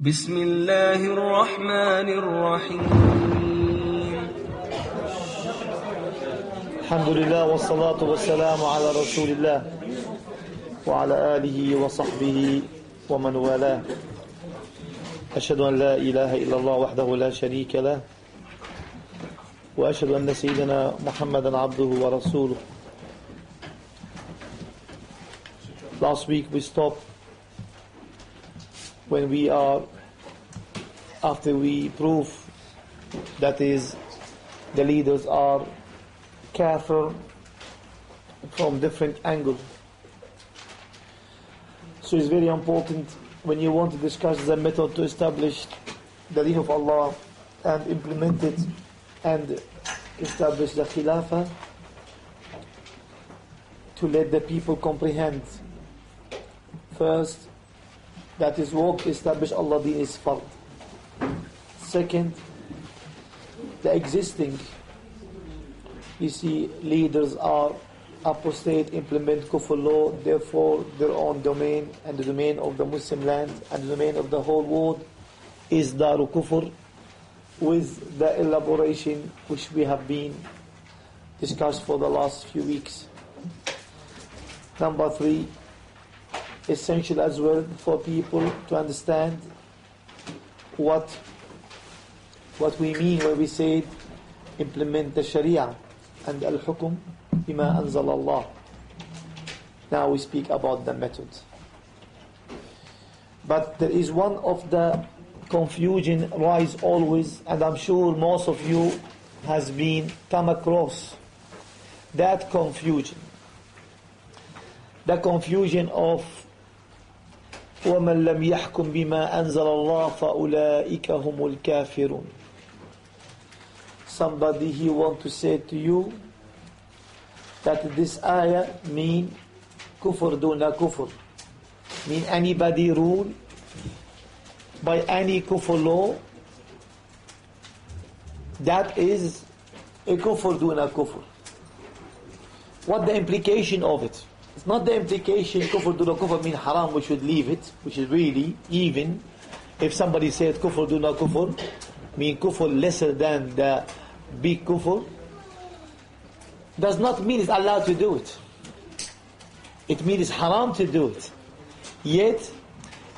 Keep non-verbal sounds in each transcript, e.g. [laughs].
بسم الله الرحمن الرحيم. الحمد لله والصلاة والسلام على رسول الله وعلى آله وصحبه ومن والاه. أشهد أن لا إله إلا الله وحده لا شريك له وأشهد أن سيدنا محمدا عبده ورسوله. Last week we stopped when we are after we prove that is the leaders are kafir from different angles. So it's very important when you want to discuss the method to establish the deen of Allah and implement it and establish the khilafah to let the people comprehend first that is work to establish Allah deen is fard. Second, the existing you see leaders are apostate, implement kufr law, therefore their own domain and the domain of the Muslim land and the domain of the whole world is daru kufr with the elaboration which we have been discussed for the last few weeks. Number three, essential as well for people to understand what what we mean when we say implement the Sharia and al-hukum bima anzal Allah. Now we speak about the method. But there is one of the confusion rise always, and I'm sure most of you has been come across that confusion. The confusion of ومن لم يحكم بما أنزل الله فأولئك هم الكافرون somebody he want to say to you that this ayah mean kufr duna kufr mean anybody rule by any kufr law that is a kufr duna kufr what the implication of it it's not the implication kufr duna kufr mean haram we should leave it which is really even if somebody said kufr duna kufr mean kufr lesser than the big kufr does not mean it's allowed to do it. It means it's haram to do it. Yet,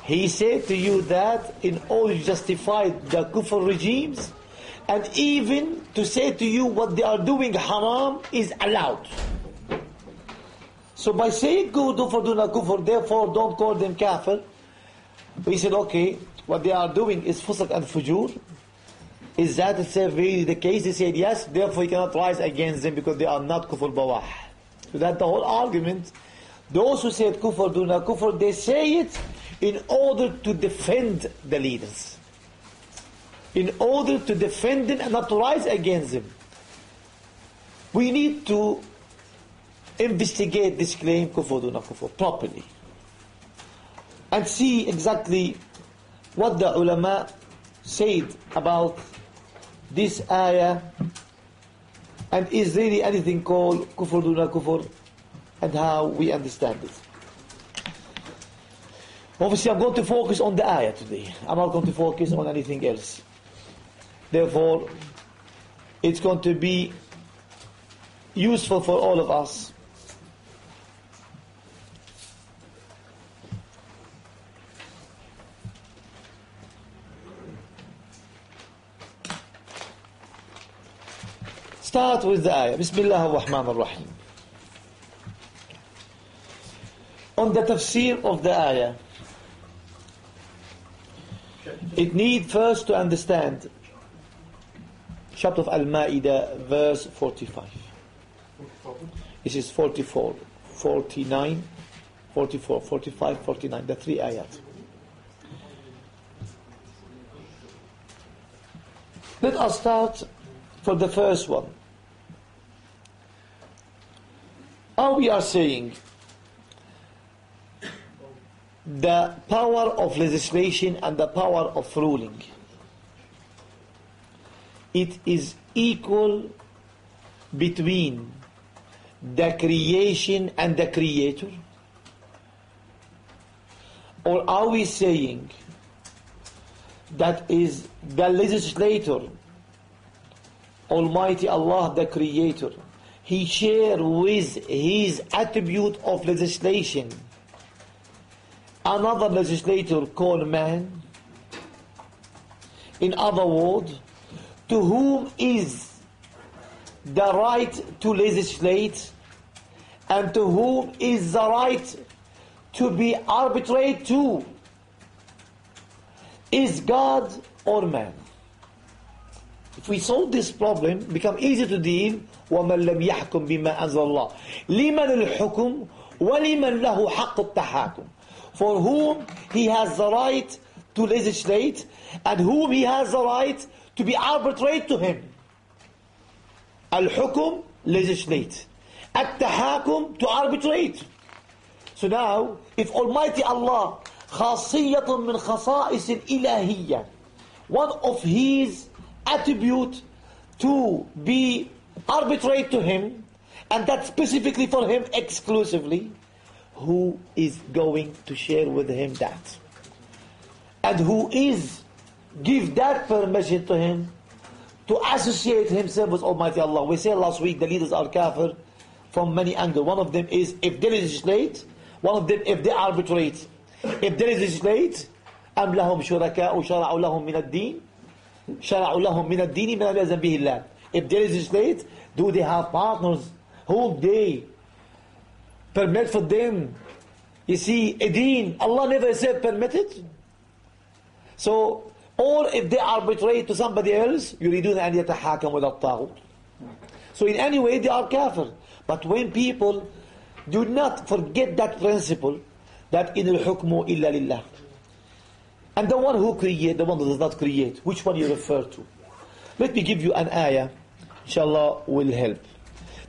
he said to you that in all to justify the kufr regimes, and even to say to you what they are doing haram is allowed. So by saying kudu for duna kufr, therefore don't call them kafir, we said okay, what they are doing is fusq and fujur, is that itself really the case? He said yes, therefore you cannot rise against them because they are not kufr bawah. So that's the whole argument. Those who said kufr duna kufr, they say it in order to defend the leaders. In order to defend them and not to rise against them. We need to investigate this claim kufr duna kufr properly. And see exactly what the ulama said about this ayah and is really anything called kufr duna kufr and how we understand it. Obviously I'm going to focus on the ayah today. I'm not going to focus on anything else. Therefore, it's going to be useful for all of us start with the ayah. Bismillah ar-Rahman ar-Rahim. On the tafsir of the ayah, it need first to understand chapter of Al-Ma'idah, verse 45. This is 44, 49, 44, 45, 49, the three ayat. Let us start for the first one. How we are saying the power of legislation and the power of ruling. It is equal between the creation and the creator? Or are we saying that is the legislator, Almighty Allah, the Creator. He share with His attribute of legislation. Another legislator called man. In other words, to whom is the right to legislate and to whom is the right to be arbitrate to? Is God or man if we solve this problem become easy to deal ومن لم يحكم بما أنزل الله لمن الحكم ولمن له حق التحاكم for whom he has the right to legislate and whom he has the right to be arbitrate to him الحكم legislate التحاكم to arbitrate so now if Almighty Allah خاصية من خصائص الإلهية one of his attribute to be arbitrate to him and that specifically for him exclusively who is going to share with him that and who is give that permission to him to associate himself with Almighty Allah. We said last week the leaders are kafir from many angles. One of them is if they legislate, one of them if they arbitrate. If they legislate, أم لهم شركاء شرعوا لهم من الدين شرعوا لهم من الدين ما لازم به الله. If they legislate, do they have partners whom they permit for them? You see, a deen, Allah never said permitted. So or if they arbitrate to somebody else يريدون أن يتحاكموا إلى الطاغوت so in any way they are kafir but when people do not forget that principle that in الحكم إلا لله and the one who create the one who does not create which one you refer to let me give you an ayah inshallah will help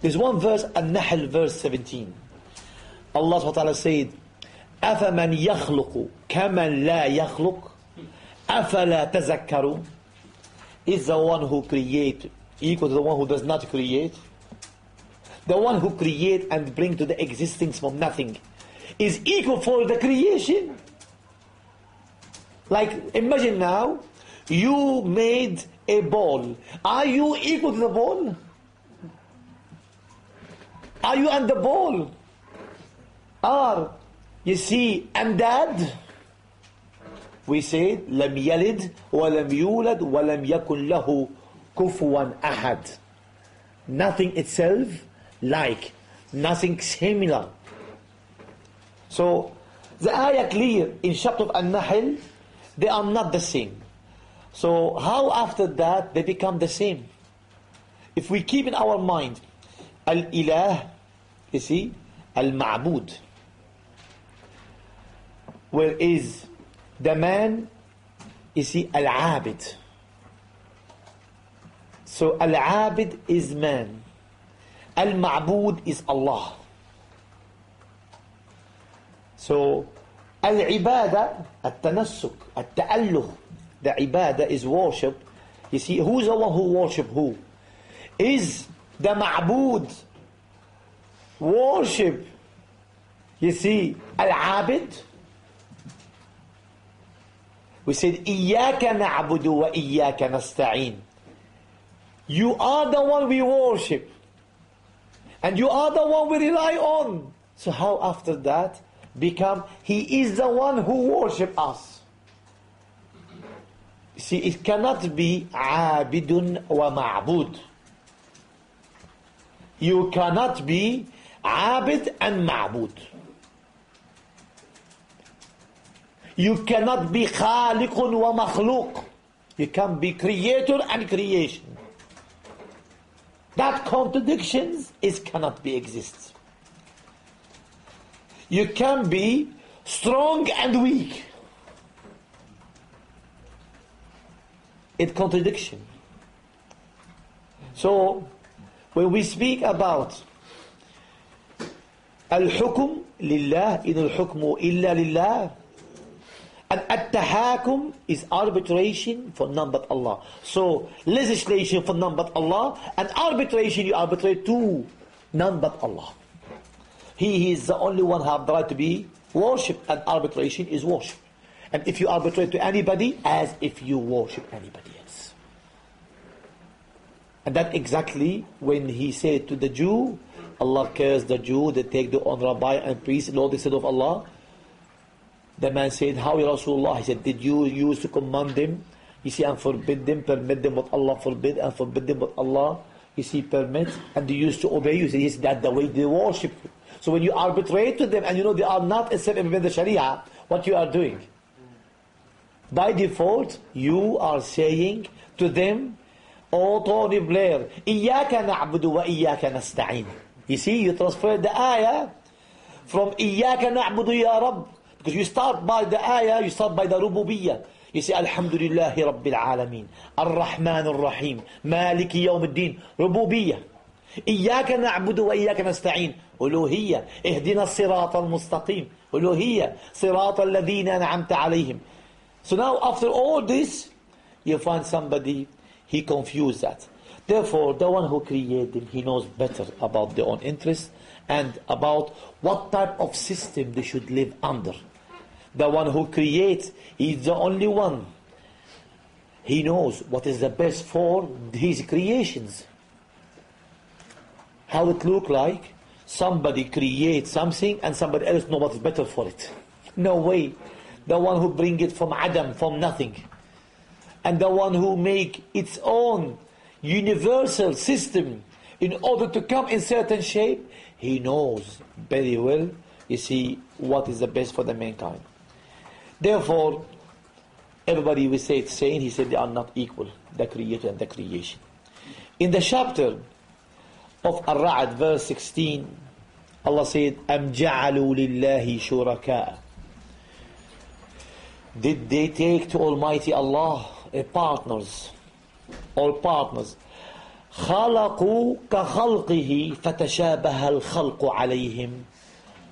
there's one verse النحل verse 17 Allah subhanahu wa ta'ala said أفمن يخلق كمن لا يخلق أَفَلَا تَذَكَّرُونَ Is the one who create equal to the one who does not create? The one who create and bring to the existence from nothing is equal for the creation. Like imagine now, you made a ball. Are you equal to the ball? Are you and the ball? Are you see and dad? we said لم يلد ولم يولد ولم يكن له كفوا أحد nothing itself like nothing similar so the ayah clear in chapter of An-Nahl they are not the same so how after that they become the same if we keep in our mind al-ilah you see al-ma'bud where is the man is he al-abid. So al-abid is man. Al-ma'bud is Allah. So al-ibadah, al-tanassuk, al-ta'alluh, the ibadah is worship. You see, who's one who worship who? Is the ma'bud worship, you see, al-abid? We said, إِيَّاكَ نَعْبُدُ وَإِيَّاكَ نَسْتَعِينَ You are the one we worship. And you are the one we rely on. So how after that become, He is the one who worship us. See, it cannot be عابد ومعبود. You cannot be عابد and معبود. You cannot be خالق ومخلوق. You can be creator and creation. That contradictions is cannot be exist. You can be strong and weak. It contradiction. So when we speak about الحكم لله إن الحكم إلا لله and at-tahakum is arbitration for none but Allah. So legislation for none but Allah and arbitration you arbitrate to none but Allah. He is the only one who have the right to be worshipped and arbitration is worship. And if you arbitrate to anybody, as if you worship anybody else. And that exactly when he said to the Jew, Allah cursed the Jew, they take the own rabbi and priest, Lord instead of Allah. The man said, How Ya Rasulullah? He said, Did you use to command them? You see, and forbid them, permit them what Allah forbid, and forbid them what Allah, you see, permit, and they used to obey you. He said, Yes, that's the way they worship you. So when you arbitrate to them and you know they are not accepted in the Sharia, what you are doing? By default, you are saying to them, Oh Tony Blair, إِيَّاكَ نَعْبُدُ وَإِيَّاكَ نَسْتَعِينُ You see, you transfer the ayah from إِيَّاكَ نَعْبُدُ يَا رَبِّ Because you start by the ayah, you start by the rububiyyah. You say, Alhamdulillahi Rabbil Alameen, Ar-Rahman Ar-Rahim, Maliki Yawm Ad-Din, rububiyyah. إياك نعبد وإياك نستعين ألوهية اهدنا الصراط المستقيم ألوهية صراط الذين أنعمت عليهم So now after all this you find somebody he confused that therefore the one who created him he knows better about their own interests and about what type of system they should live under the one who creates is the only one he knows what is the best for his creations how it look like somebody creates something and somebody else knows what is better for it. No way. The one who bring it from adam from nothing. And the one who make its own universal system in order to come in certain shape he knows very well you see what is the best for the mankind. Therefore everybody will say it's saying he said they are not equal the creator and the creation. In the chapter of Ar-Ra'd verse 16 Allah said أَمْ جَعَلُوا لِلَّهِ شُرَكَاءَ Did they take to Almighty Allah a partners or partners خلقوا كخلقه فتشابه الخلق عليهم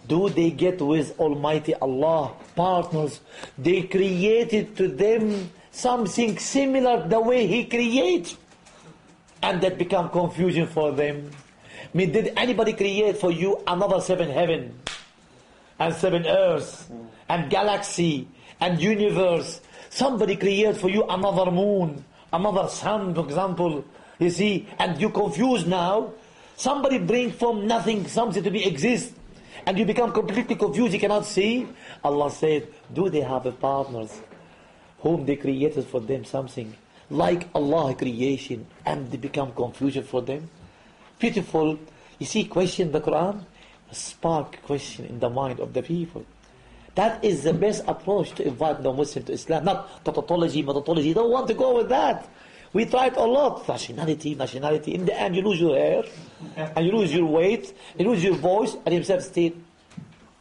Do they get with Almighty Allah partners? They created to them something similar the way He creates. And that become confusion for them. I mean, did anybody create for you another seven heaven and seven earths and galaxy and universe? Somebody create for you another moon, another sun, for example. You see, and you confused now. Somebody bring from nothing something to be exist, and you become completely confused. You cannot see. Allah said, "Do they have a partners whom they created for them something like Allah creation, and they become confusion for them?" Beautiful. You see, question the Quran, spark question in the mind of the people. That is the best approach to invite the Muslim to Islam. Not tautology, methodology. You don't want to go with that. We tried a lot. Nationality, nationality. In the end, you lose your hair, and you lose your weight, you lose your voice, and himself state,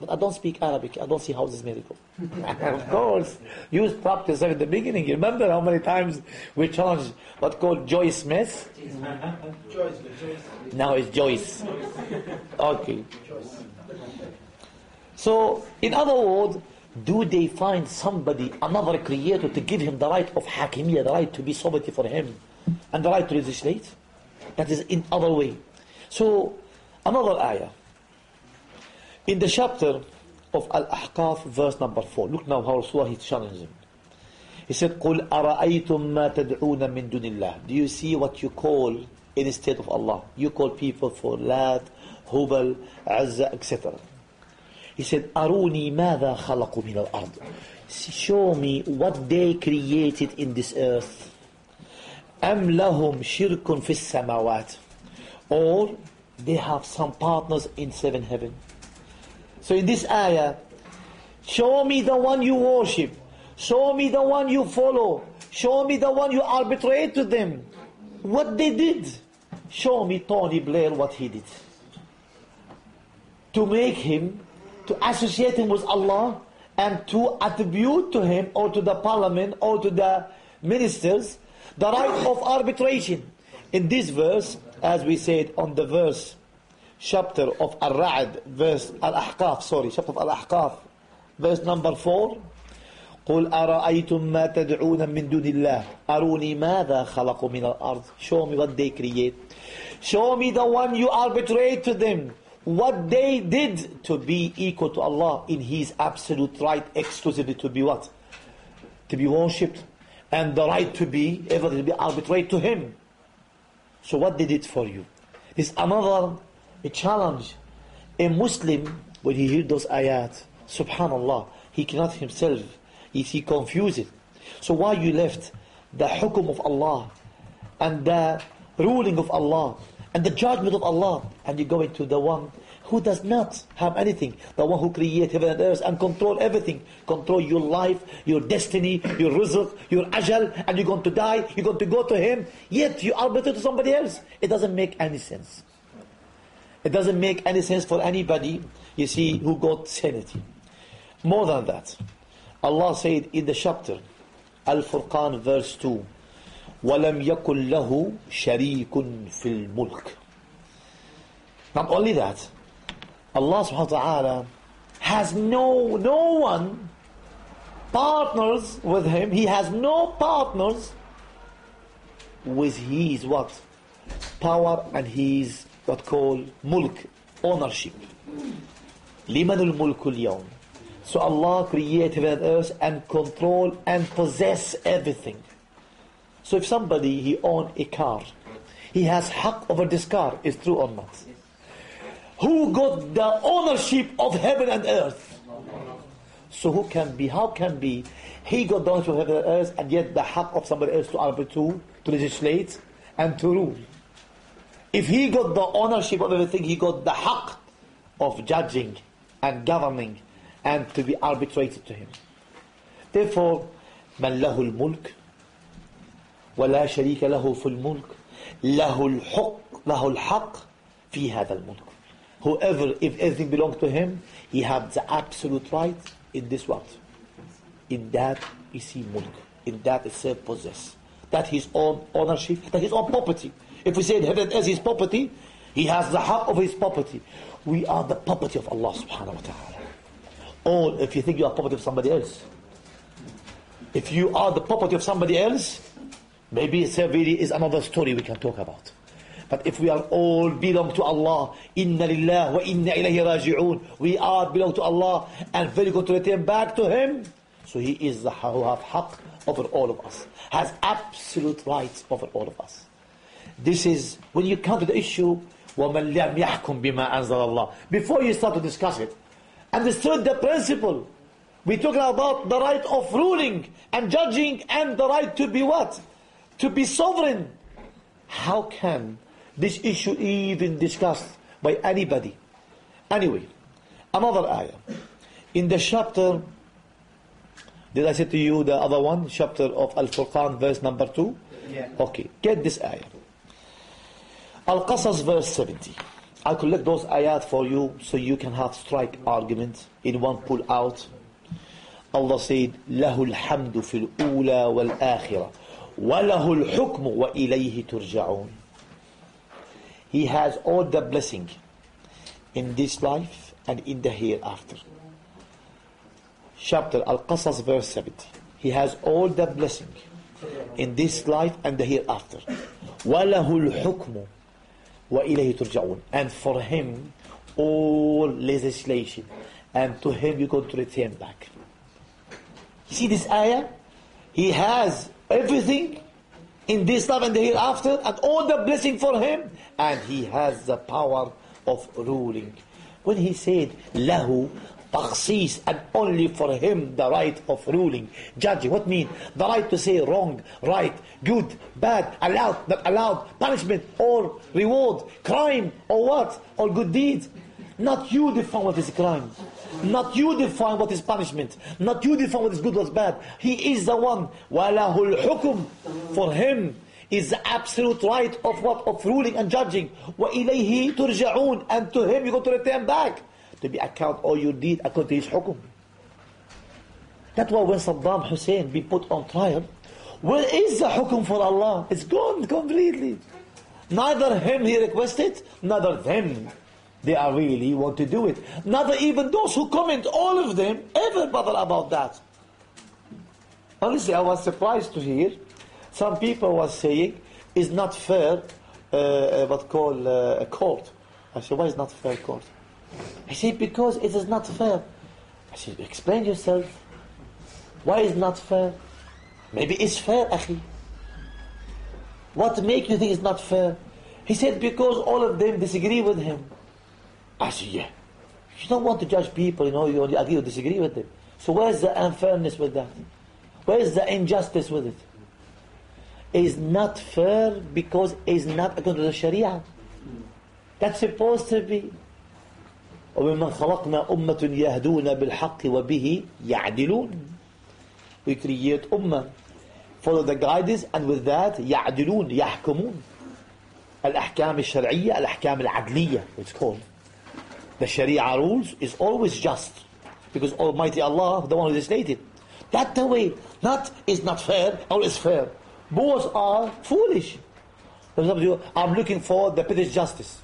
but I don't speak Arabic. I don't see how this is miracle. [laughs] of course, you practice at the beginning. You remember how many times we challenged what called Joy Smith? Now it's Joyce. Okay. So, in other words, do they find somebody, another creator, to give him the right of hakimiyya, the right to be sovereignty for him, and the right to legislate? That is in other way. So, another ayah. In the chapter of Al-Ahqaf, verse number 4, look now how Surah is challenging. He said, قُلْ أَرَأَيْتُم مَا تَدْعُونَ مِن دُونِ اللَّهِ Do you see what you call instead of Allah? You call people for Lat, Hubal, Azza, etc. He said, أروني ماذا خلقوا من الأرض Show me what they created in this earth. أم لهم شرك في السماوات Or they have some partners in seven heaven. So in this ayah, show me the one you worship. Show me the one you follow. Show me the one you arbitrate to them. What they did. Show me Tony Blair what he did. To make him to associate him with Allah and to attribute to him or to the parliament or to the ministers the right of arbitration. In this verse, as we said on the verse, chapter of Al-Ra'd, verse Al-Ahqaf, sorry, chapter of Al-Ahqaf, verse number 4, قل أرأيتم ما تدعون من دون الله أروني ماذا خلقوا من الأرض Show me what they create. Show me the one you arbitrate to them what they did to be equal to Allah in His absolute right, exclusively to be what? to be worshipped and the right to be, everything to be arbitrate to him. So what did it for you? This another a challenge. A Muslim, when he hears those ayat, subhanallah, he cannot himself, he, he confused. So why you left the hukum of Allah and the ruling of Allah and the judgment of Allah and you go into the one who does not have anything, the one who created heaven and earth and control everything, control your life, your destiny, your rizq, your ajal, and you're going to die, you're going to go to him, yet you arbitrate to somebody else. It doesn't make any sense. It doesn't make any sense for anybody, you see, who got sanity. More than that, Allah said in the chapter, Al-Furqan verse 2, وَلَمْ يَكُنْ لَهُ شَرِيكٌ فِي الْمُلْكِ Not only that, Allah subhanahu wa ta'ala has no, no one partners with him. He has no partners with his what? Power and his what called mulk, ownership. لمن الملك اليوم So Allah created heaven and earth and control and possess everything. So if somebody, he own a car, he has haq over this car, is true or not? Who got the ownership of heaven and earth? So who can be, how can be, he got the ownership of heaven and earth and yet the haq of somebody else to arbitrate, to legislate and to rule. If he got the ownership of everything, he got the haq of judging and governing and to be arbitrated to him. Therefore, من له الملك ولا شريك له في الملك له الحق له الحق في هذا الملك whoever if everything belongs to him he has the absolute right in this world in that is he mulk in that is self possess that his own ownership that his own property if we say heaven is his property he has the haq of his property we are the property of Allah subhanahu wa ta'ala or if you think you are property of somebody else if you are the property of somebody else maybe it's a really is another story we can talk about but if we are all belong to Allah, inna lillah wa inna ilayhi raji'un, we are belong to Allah and very good to return back to Him. So He is the who have haq over all of us, has absolute rights over all of us. This is, when you come to the issue, وَمَنْ لَمْ يَحْكُمْ بِمَا أَنزَلَ اللَّهِ Before you start to discuss it, understood the principle. we talking about the right of ruling and judging and the right to be what? To be sovereign. How can this issue even discussed by anybody. Anyway, another ayah. In the chapter, did I say to you the other one, chapter of Al-Furqan, verse number 2? Yeah. Okay, get this ayah. Al-Qasas, verse 70. I'll collect those ayat for you so you can have strike argument in one pull out. Allah said, له الحمد في الأولى والآخرة وله الحكم وإليه ترجعون he has all the blessing in this life and in the hereafter. Chapter Al-Qasas verse 70. He has all the blessing in this life and the hereafter. وَلَهُ الْحُكْمُ وَإِلَيْهِ تُرْجَعُونَ And for him all legislation and to him you go to return back. You see this ayah? He has everything in this life and the hereafter and all the blessing for him and he has the power of ruling when he said lahu takhsis, and only for him the right of ruling, judging. What mean? The right to say wrong, right, good, bad, allowed, not allowed, punishment or reward, crime or what, or good deeds. Not you define what is crime. Not you define what is punishment. Not you define what is good, what's bad. He is the one. وَلَهُ الْحُكُمْ For him is the absolute right of what? Of ruling and judging. وَإِلَيْهِ تُرْجَعُونَ And to him you go to return back. To be account all you did according to his hukum. That's why when Saddam Hussein be put on trial, where is the hukum for Allah? It's gone completely. Neither him he requested, neither them they are really want to do it. Not even those who comment, all of them, ever bother about that. Honestly, I was surprised to hear some people was saying it's not fair uh, uh what call uh, a court. I said, why is not fair court? I said, because it is not fair. I said, explain yourself. Why is not fair? Maybe it's fair, akhi. What makes you think it's not fair? He said, because all of them disagree with him. I said, yeah. You don't want to judge people, you know, you only agree or disagree with them. So where's the unfairness with that? Where's the injustice with it? It's not fair because it's not according to the Sharia. That's supposed to be. وممن خلقنا أمة يهدون بالحق وبه يعدلون. We create ummah. Follow the guidance and with that يعدلون يحكمون. الأحكام الشرعية الأحكام العدلية it's called. The Sharia rules is always just because Almighty Allah the one who legislated. That's the way. Not is not fair or is fair. Both are foolish. For example, I'm looking for the British justice.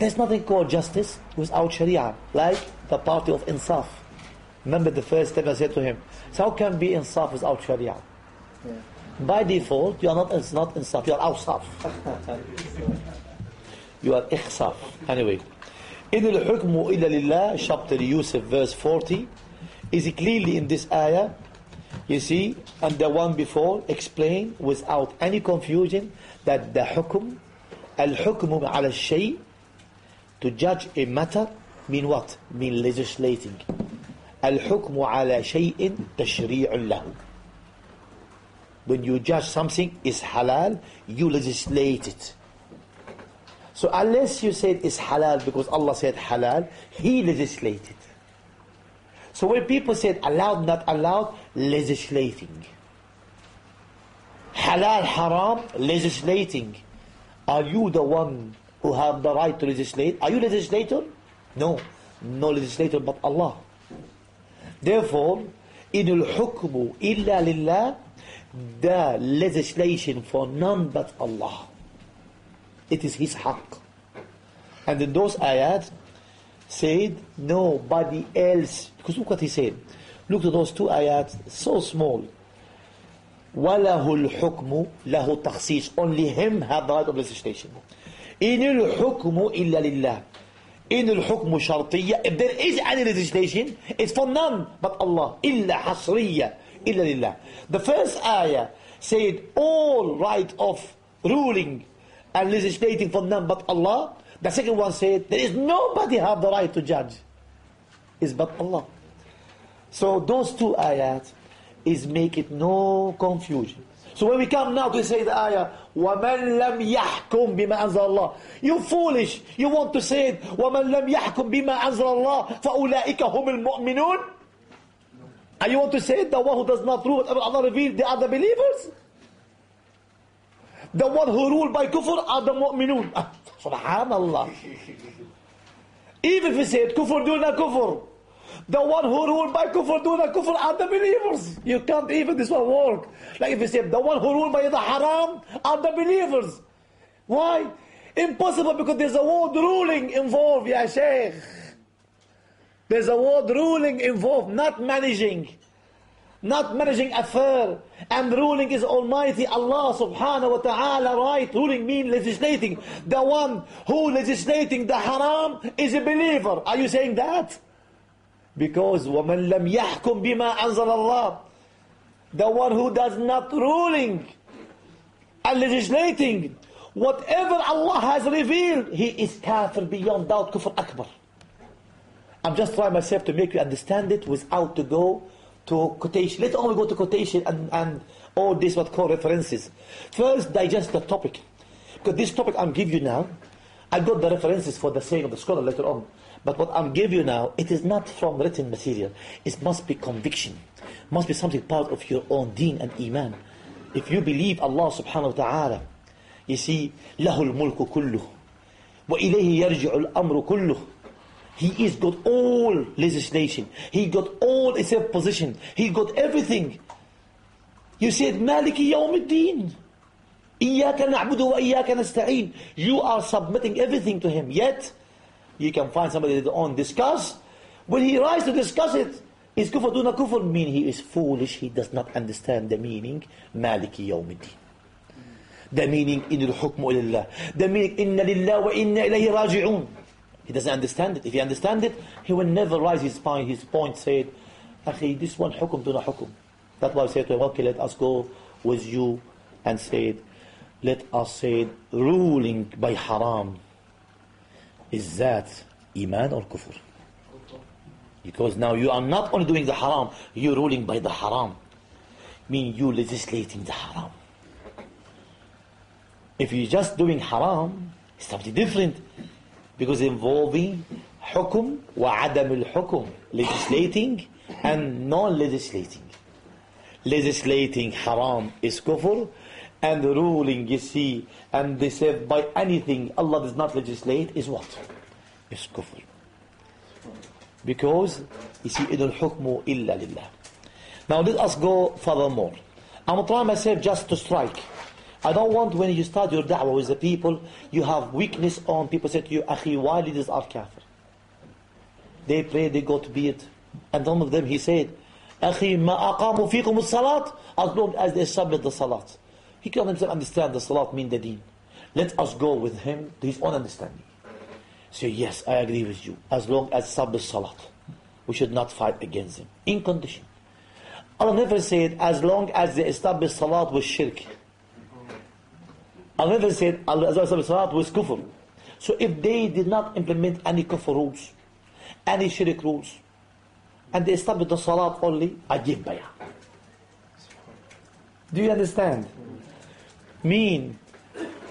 There's nothing called justice without Sharia, like the party of Insaf. Remember the first time I said to him, so how can be Insaf without Sharia? Yeah. By default, you are not, it's not Insaf, you are Awsaf. [laughs] you are Ikhsaf. Anyway, إن الحكم إلا لله chapter Yusuf verse 40 is clearly in this ayah you see and the one before explained without any confusion that the حكم الحكم على الشيء to judge a matter mean what? mean legislating الحكم على شيء تشريع له when you judge something is halal you legislate it so unless you said it's halal because Allah said halal, He legislated. So when people said allowed, not allowed, legislating. Halal, haram, legislating. Are you the one who have the right to legislate? Are you legislator? No. No legislator but Allah. Therefore, in al-hukmu illa lillah, the legislation for none but Allah. It is his haqq. And in those ayat said nobody else. Because look what he said. Look at those two ayats, so small. وَلَهُ الْحُكْمُ لَهُ تَخْصِيص Only him have the right of legislation. إِنِ الْحُكْمُ إِلَّا لِلَّهِ إن الحكم شرطية if there is any legislation it's for none but Allah إلا حصرية إلا لله the first ayah said all right of ruling and legislating for none but Allah. The second one said, there is nobody have the right to judge. Is but Allah. So those two ayat is make it no confusion. So when we come now to say the ayah, وَمَنْ لَمْ يَحْكُمْ بِمَا أَنزَلَ اللَّهِ You foolish. You want to say it, وَمَنْ لَمْ يَحْكُمْ بِمَا أَنزَلَ اللَّهِ فَأُولَٰئِكَ هُمُ الْمُؤْمِنُونَ And you want to say it, the one who does not rule whatever Allah revealed, they are the believers? The one who rule by kufr are the mu'minun. Ah, Subhanallah. Even if we said kufr duna kufr, the one who rule by kufr duna kufr are the believers. You can't even this one work. Like if you say, the one who rule by the haram are the believers. Why? Impossible because there's a word ruling involved, ya sheikh. There's a word ruling involved, not managing not managing affair and ruling is almighty Allah subhanahu wa ta'ala right ruling mean legislating the one who legislating the haram is a believer are you saying that because وَمَنْ لَمْ يَحْكُمْ بِمَا أَنزَلَ اللَّهِ the one who does not ruling and legislating whatever Allah has revealed he is kafir beyond doubt kufr akbar I'm just trying myself to make you understand it without to go to quotation. Let's only go to quotation and, and all this what called references. First, digest the topic. Because this topic I'm giving you now, I got the references for the saying of the scholar later on. But what I'm giving you now, it is not from written material. It must be conviction. must be something part of your own deen and iman. If you believe Allah subhanahu wa ta'ala, you see, له الملك كله وإليه يرجع الأمر كله he is got all legislation. He got all his position. He got everything. You said, Maliki Yawmiddin. إياك نعبد وإياك نستعين. You are submitting everything to him. Yet, you can find somebody that on discuss. When he rise to discuss it, is kufr duna kufr mean he is foolish. He does not understand the meaning Maliki Yawmiddin. The meaning in al-hukmu lillah. The meaning inna lillah wa inna ilayhi raji'un. He doesn't understand it. If he understand it, he will never rise his point. His point said, Akhi, this one hukum to hukum. That's why I said to him, okay, let us go with you and said, let us say ruling by haram. Is that iman or kufr? Because now you are not only doing the haram, you're ruling by the haram. Mean you legislating the haram. If you're just doing haram, it's something different. Because involving wa adam al-hukum, legislating and non-legislating. Legislating haram is kufr, and the ruling you see and they say by anything Allah does not legislate is what? Is kufr. Because you see idul hukmu illa lillah. Now let us go furthermore. I'm trying myself just to strike. I don't want when you start your da'wah with the people, you have weakness on. People say to you, Akhi, why leaders are kafir? They pray, they go to beard. And one of them, he said, Akhi, ma aqamu fikum as long as they submit the salat. He can himself understand the salat mean the deen. Let us go with him to his own understanding. Say, yes, I agree with you. As long as submit salat. We should not fight against him. In condition. Allah never said, as long as they establish salat with shirk. Allah never said, as long as salat with kufr. So if they did not implement any kufr rules, any shirk rules, and they establish the salat only, I give bayah. Do you understand? Mean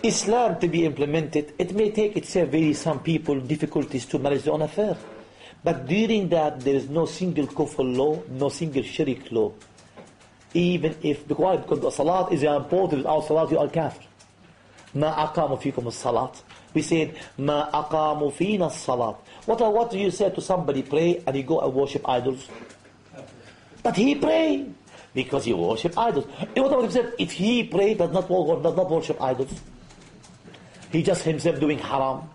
Islam to be implemented, it may take itself very some people difficulties to manage their own affair. But during that, there is no single kufr law, no single shirk law. Even if, because, because the salat is important, without salat you are kafir. ما أقاموا فيكم الصلاة. We said, ما أقاموا فينا الصلاة. What, what do you say to somebody pray and he go and worship idols? But he pray because he worship idols. What about himself? If he pray does not, does not worship idols, he just himself doing haram.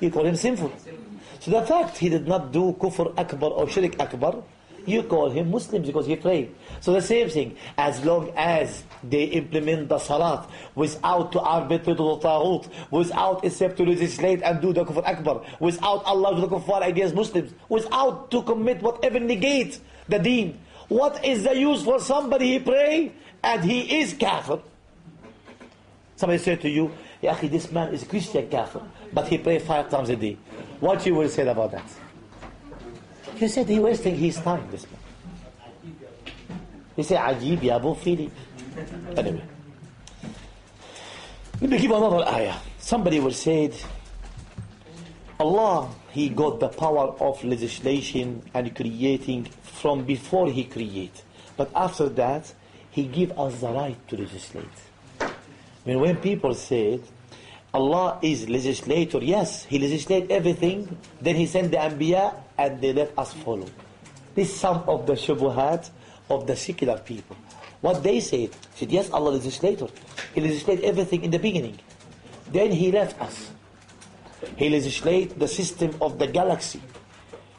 You call him sinful. So the fact he did not do kufr akbar or shirk akbar, you call him Muslim because he prayed. So the same thing, as long as they implement the salat without to arbitrate the taghut, without except to legislate and do the kufr akbar, without Allah to kufar against Muslims, without to commit whatever negate the deen, what is the use for somebody he pray and he is kafir? Somebody say to you, Ya this man is Christian kafir, but he pray five times a day. What you will say about that? You said he wasting his time, this man. You say, ya Abu Fili. Anyway. Let me give another ayah. Somebody will say, Allah, He got the power of legislation and creating from before He create. But after that, He give us the right to legislate. I mean, when people said, Allah is legislator, yes, He legislate everything, then He sent the Anbiya and they let us follow. This is some of the shubuhat of the secular people. What they said, said, yes, Allah legislator. He legislate everything in the beginning. Then He left us. He legislate the system of the galaxy.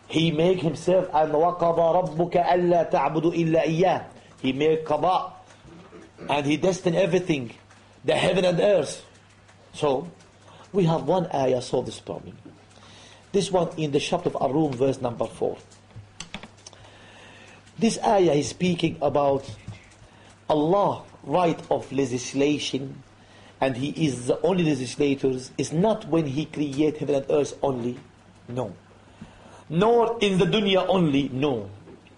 He make himself and وَقَضَى رَبُّكَ أَلَّا تَعْبُدُ إِلَّا إِيَّهِ He made qada and he destined everything, the heaven and earth. So, we have one ayah solve this problem. This one in the chapter of Ar-Rum, verse number 4. This ayah is speaking about Allah right of legislation and He is the only legislator is not when He create heaven and earth only, no. Nor in the dunya only, no.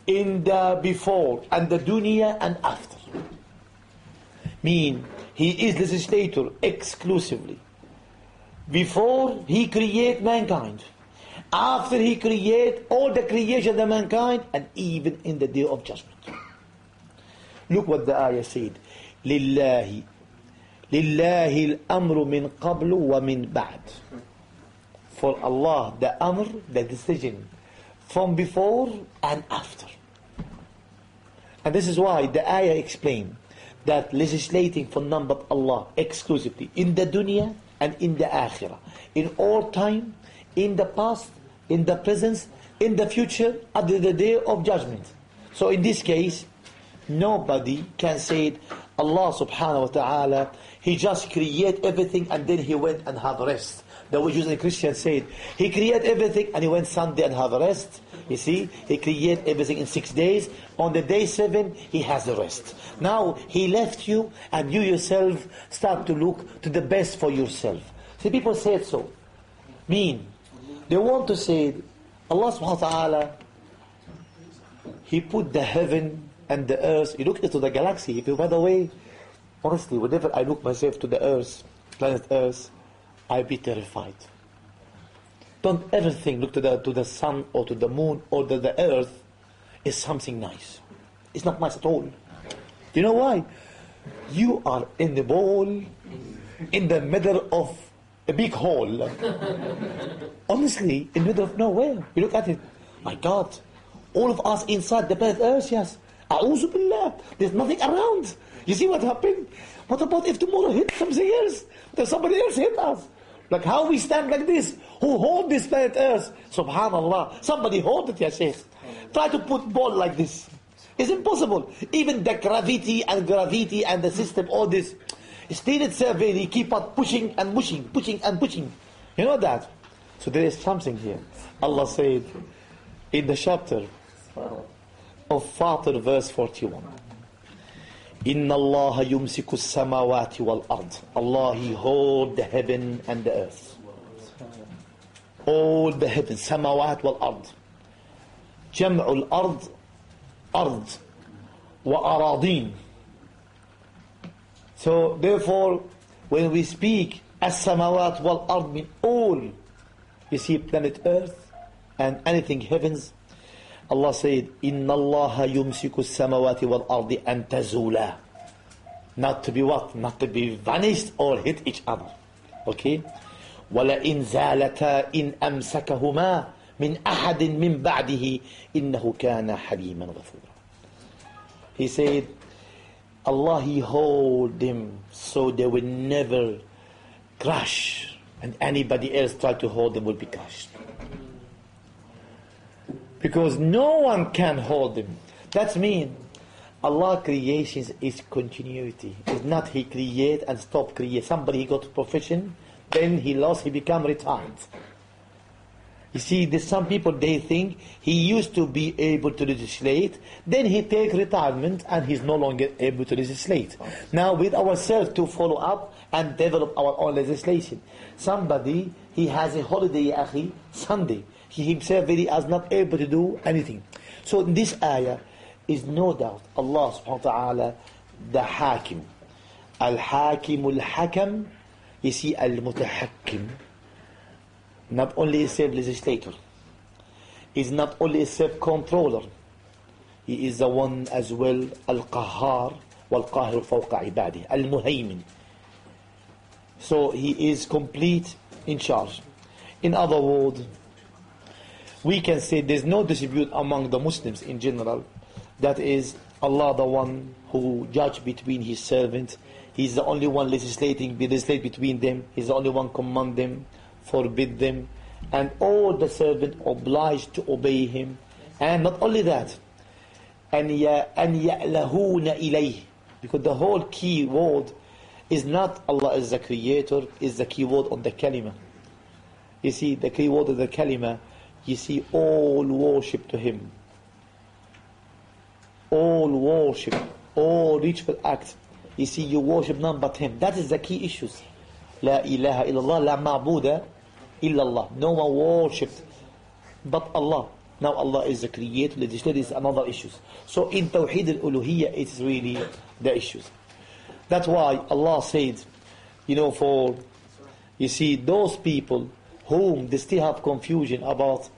In the before and the dunya and after. Mean, He is legislator exclusively. Before He create mankind. After He create all the creation of mankind and even in the day of judgment. Look what the ayah said. لله Lillahi الأمر من قبل ومن بعد. For Allah, the amr, the decision, from before and after. And this is why the ayah explain that legislating for none but Allah exclusively in the dunya and in the akhirah, in all time, in the past, in the present, in the future, at the day of judgment. So in this case, nobody can say it. Allah subhanahu wa ta'ala, He just create everything and then He went and had rest. The Jews and Christians said, He created everything and He went Sunday and have rest. You see, He created everything in six days. On the day seven, He has a rest. Now, He left you and you yourself start to look to the best for yourself. See, people say it so. Mean. They want to say, it. Allah subhanahu wa ta'ala, He put the heaven and the earth. You look into the galaxy. If you, by the way, honestly, whenever I look myself to the earth, planet earth, I be terrified. Don't ever think, look to the, to the sun or to the moon or to the earth is something nice. It's not nice at all. You know why? You are in the ball, in the middle of a big hole. [laughs] Honestly, in the middle of nowhere. You look at it, my God, all of us inside the planet Earth, yes. A'udhu billah. There's nothing around. You see what happened? What about if tomorrow hit something else? If somebody else hit us? Like how we stand like this? Who hold this planet Earth? Subhanallah. Somebody hold it, ya Sheikh. Try to put ball like this. It's impossible. Even the gravity and gravity and the system, all this. Still itself, they keep on pushing and pushing, pushing and pushing. You know that? So there is something here. Allah said in the chapter of Fatir, verse 41. Inna Allah yumsiku samawati wal ard. Allah, He hold the heaven and the earth. All the heaven, samawat wal ard. Jam'ul ard, ard, wa aradin. So therefore, when we speak as-samawat wal ard mean all, you see planet earth and anything heavens, Allah said, Allah yumsiku samawati wal ardi an tazula. Not to be what? Not to be vanished or hit each other. Okay? وَلَئِنْ زَالَتَا إِنْ أَمْسَكَهُمَا مِنْ أَحَدٍ مِنْ بَعْدِهِ إِنَّهُ كَانَ حَلِيمًا غَفُورًا He said, Allah He hold them so they will never crash and anybody else try to hold them will be crushed because no one can hold him. That means Allah creations is continuity. It's not He create and stop create. Somebody got profession, then he lost, he become retired. You see, there's some people they think he used to be able to legislate, then he take retirement and he's no longer able to legislate. Now with ourselves to follow up and develop our own legislation. Somebody he has a holiday, Sunday he himself really is not able to do anything. So in this ayah is no doubt Allah subhanahu wa ta'ala the hakim. Al-hakim al-hakam, you see al-mutahakkim. Not only a self-legislator. He's not only a self-controller. He is the one as well al-qahhar wal-qahir fawqa ibadi. Al-muhaymin. So he is complete in charge. In other words, we can say there's no dispute among the Muslims in general. That is Allah the one who judge between His servants. He's the only one legislating, legislate between them. He's the only one command them, forbid them. And all the servants obliged to obey Him. And not only that, أن يألهون إليه because the whole key word is not Allah is the creator, is the key word on the kalima. You see, the key word of the kalima you see all worship to him. All worship, all ritual acts. You see, you worship none but him. That is the key issues. La ilaha illallah, la ma'buda illallah. No one worshipped but Allah. Now Allah is the creator, legislator is another issue. So in Tawheed al-Uluhiyya, it's really the issues. That's why Allah said, you know, for, you see, those people whom they still have confusion about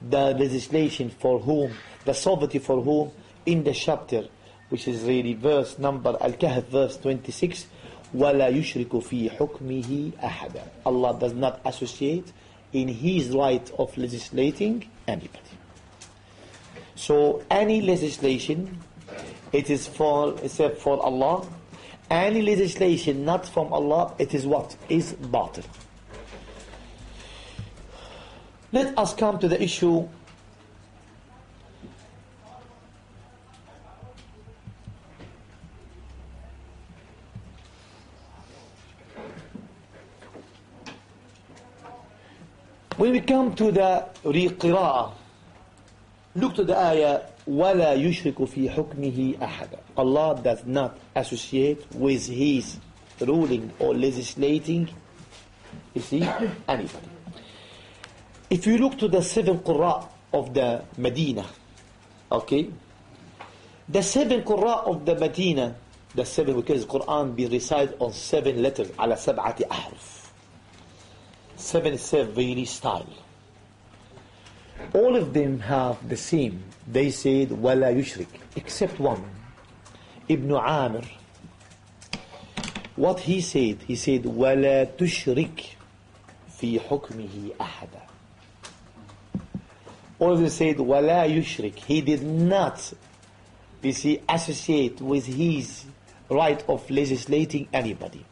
the legislation for whom, the sovereignty for whom, in the chapter, which is really verse number Al-Kahf, verse 26, وَلَا يُشْرِكُ فِي حُكْمِهِ أَحَدًا Allah does not associate in His right of legislating anybody. So any legislation, it is for, except for Allah. Any legislation not from Allah, it is what? Is batil. Let us come to the issue When we come to the reqira'ah, look to the ayah, وَلَا يُشْرِكُ فِي حُكْمِهِ أَحَدًا Allah does not associate with His ruling or legislating, you see, anybody. If you look to the seven Qurra of the Medina, okay, the seven Qurra of the Medina, the seven, because Quran be recited on seven letters, على سبعة أحرف. Seven is very style. All of them have the same. They said, وَلَا يُشْرِكْ Except one. Ibn Amir. What he said, he said, وَلَا تُشْرِكْ فِي حُكْمِهِ أَحَدًا All of them said, Wala yushrik. He did not, you see, associate with his right of legislating anybody.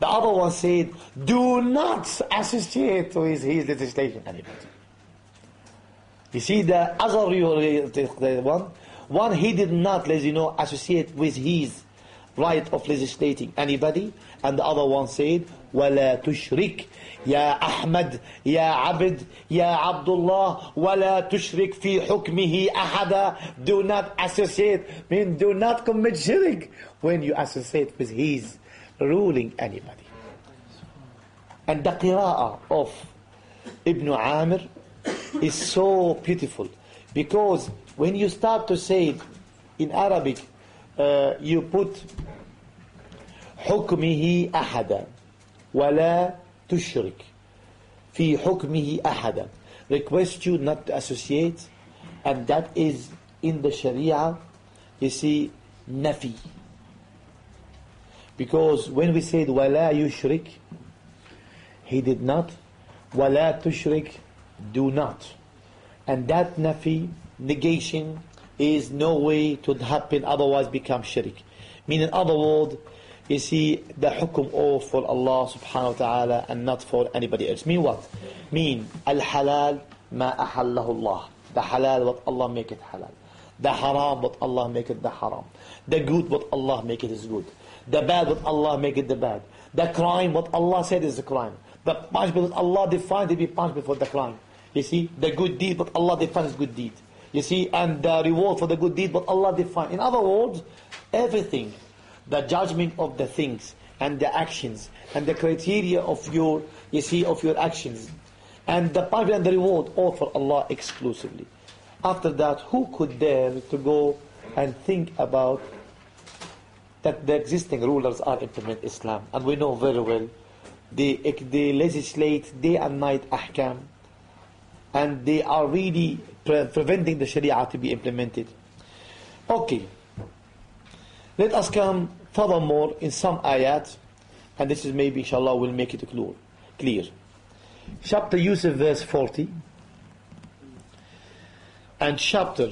The other one said, do not associate with his legislation anybody. You see, the other one, one he did not, as you know, associate with his right of legislating anybody. And the other one said, وَلَا تُشْرِكْ يا أحمد يا عبد يا عبد الله ولا تشرك في حكمه أحدا Do not associate, mean do not commit shirk when you associate with his ruling anybody. And the qira'ah of Ibn Amir is so beautiful because when you start to say it in Arabic, uh, you put حكمه أحدا ولا تشرك في حكمه أحدا request you not to associate and that is in the Sharia you see nafi because when we said ولا يشرك he did not ولا تشرك do not and that nafi negation is no way to happen otherwise become shirk meaning in other words you see the hukum all for Allah subhanahu wa ta'ala and not for anybody else. Mean what? Mean al-halal ma ahallahu Allah. The halal what Allah make it halal. The haram what Allah make it the haram. The good what Allah make it is good. The bad what Allah make it the bad. The crime what Allah said is the crime. The punishment what Allah defined to be punishment for the crime. You see, the good deed what Allah defined is good deed. You see, and the reward for the good deed but Allah defined. In other words, everything the judgment of the things and the actions and the criteria of your, you see, of your actions and the punishment and the reward all for Allah exclusively. After that, who could dare to go and think about that the existing rulers are implement Islam? And we know very well they, they legislate day and night ahkam and they are really pre preventing the Sharia to be implemented. Okay. Let us come furthermore in some ayat, and this is maybe inshallah will make it clear. clear. Chapter Yusuf verse 40 and chapter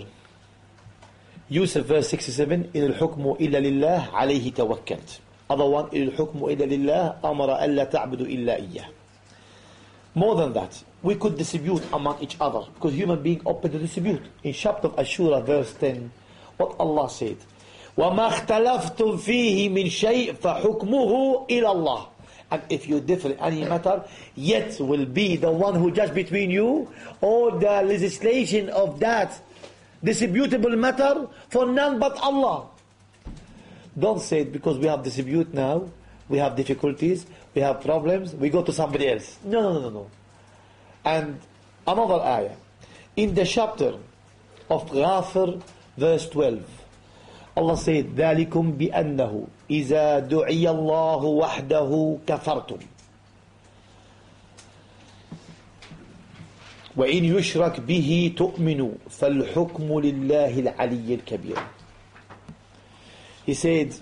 Yusuf verse 67 إن الحكم إلا لله عليه توكلت other one إن الحكم إلا لله أمر ألا تعبدوا إلا إياه more than that we could distribute among each other because human being open to distribute in chapter of Ashura verse 10 what Allah said وما اختلفتم فيه من شيء فحكمه إلى الله and if you differ in any matter yet will be the one who judge between you or the legislation of that disputable matter for none but Allah don't say it because we have dispute now we have difficulties we have problems we go to somebody else no no no no and another ayah in the chapter of Ghafir verse 12 Allah said ذلكم بأنه إذا دعي الله وحده كفرتم وإن يشرك به تؤمنوا فالحكم لله العلي الكبير He said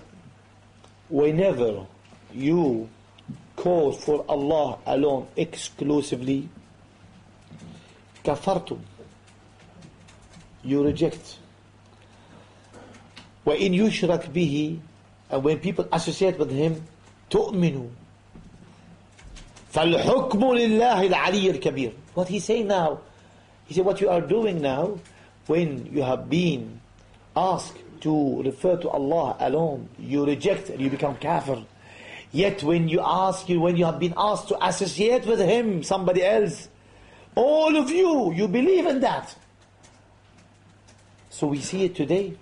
whenever you call for Allah alone exclusively كفرتم you reject وإن يشرك به and when people associate with him تؤمنوا فالحكم لله العلي الكبير what he say now he said what you are doing now when you have been asked to refer to Allah alone you reject and you become kafir yet when you ask you when you have been asked to associate with him somebody else All of you, you believe in that. So we see it today.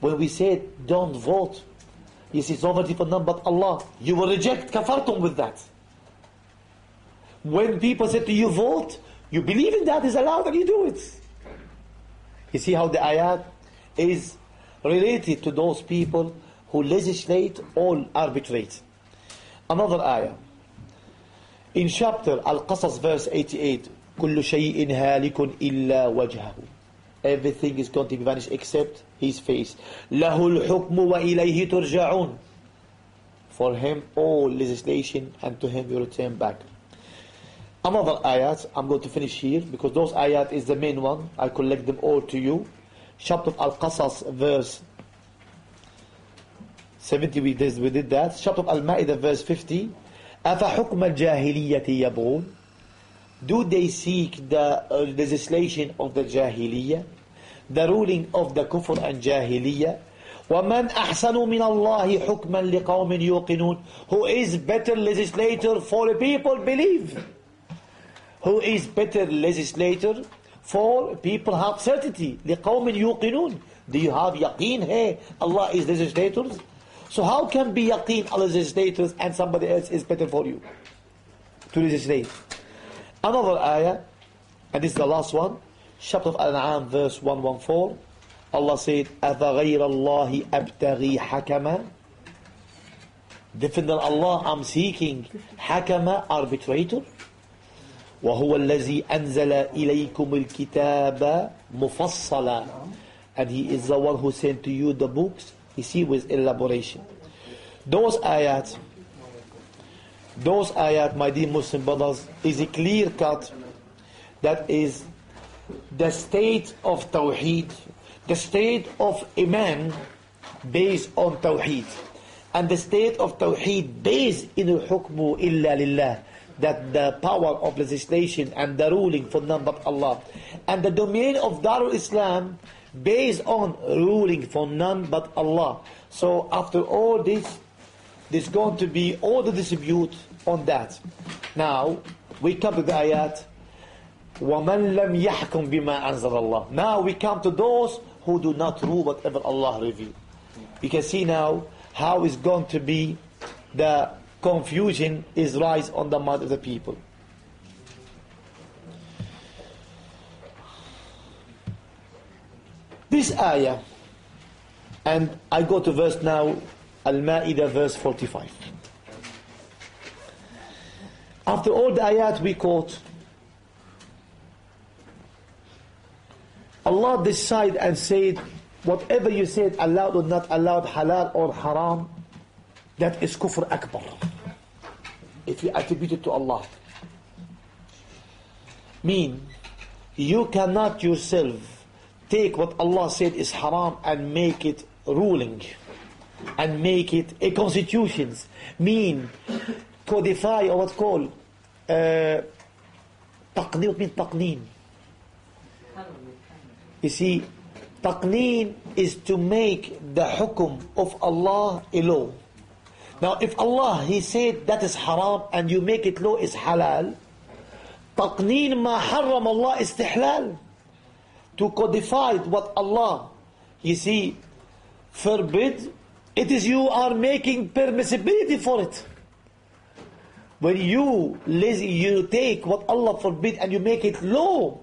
When we say don't vote, you see sovereignty for none but Allah. You will reject kafartum with that. When people say to you vote, you believe in that is allowed and you do it. You see how the ayat is related to those people who legislate or arbitrate. Another ayah. In chapter Al-Qasas verse 88, كل شيء هالك إلا وجهه Everything is going to be vanished except his face. له الحكم وإليه ترجعون For him all legislation and to him you return back. Another ayat, I'm going to finish here because those ayat is the main one. I collect them all to you. Chapter Al-Qasas verse 70 we did, we did that. Chapter Al-Ma'idah verse 50. أفحكم الجاهلية يبغون Do they seek the uh, legislation of the Jahiliyyah? The ruling of the Kufr and Jahiliyyah? وَمَنْ أَحْسَنُ مِنَ اللَّهِ حُكْمًا لِقَوْمٍ يُوقِنُونَ Who is better legislator for the people believe? Who is better legislator for people have certainty? لِقَوْمٍ يُوقِنُونَ Do you have yaqeen? Hey, Allah is legislators? So how can be yaqeen Allah legislators and somebody else is better for you to legislate? Another ayah, and this is the last one, chapter of Al-An'am verse 114. Allah said, أَفَغَيْرَ اللَّهِ أَبْتَغِي حَكَمًا Different than Allah, I'm seeking حكما arbitrator. وهو الذي أنزل إليكم الكتاب مفصلا and he is the one who sent to you the books you see with elaboration. Those ayat those ayat my dear Muslim brothers is a clear cut that is the state of Tawheed the state of Iman based on Tawheed and the state of Tawheed based in al-hukmu illa lillah that the power of legislation and the ruling for none but Allah. And the domain of Darul Islam based on ruling for none but Allah so after all this there's going to be all the dispute on that now we come to the ayat وَمَنْ لَمْ يَحْكُمْ بِمَا أَنزَلَ اللَّهِ Now we come to those who do not rule whatever Allah revealed. You can see now how is going to be the confusion is rise on the mind of the people. This ayah, and I go to verse now, Al-Ma'idah verse 45. After all the ayat we quote, Allah decide and said, whatever you said, allowed or not allowed, halal or haram, that is kufr akbar. If you attribute it to Allah. Mean, you cannot yourself take what Allah said is haram and make it ruling. And make it a constitutions. Mean, codify or what's called, uh, تقنين, what means تقنين? You see, taqneen is to make the hukum of Allah a law. Now, if Allah, He said that is haram and you make it law is halal, taqneen ma haram Allah istihlal. To codify what Allah, you see, forbid, it is you are making permissibility for it. When you lazy, you take what Allah forbid and you make it law,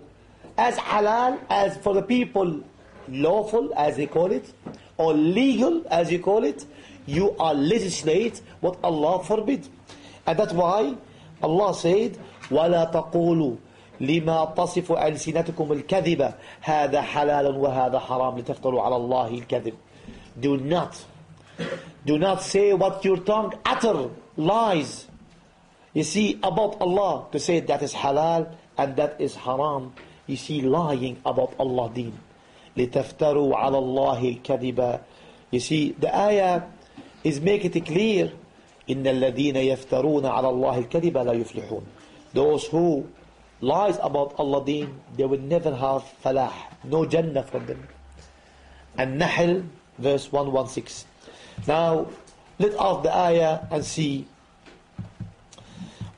as halal as for the people lawful as they call it or legal as you call it you are legislate what Allah forbid and that's why Allah said ولا تقولوا لما تصف ألسنتكم الكذب هذا حلال وهذا حرام لتفتروا على الله الكذب do not do not say what your tongue utter lies you see about Allah to say that is halal and that is haram you see lying about Allah deen. لِتَفْتَرُوا عَلَى اللَّهِ الْكَذِبَ You see, the ayah is making it clear إِنَّ الَّذِينَ يَفْتَرُونَ عَلَى اللَّهِ الْكَذِبَ لَا يُفْلِحُونَ Those who lies about Allah deen, they will never have falah, no jannah from them. And Nahl, verse 116. Now, let us the ayah and see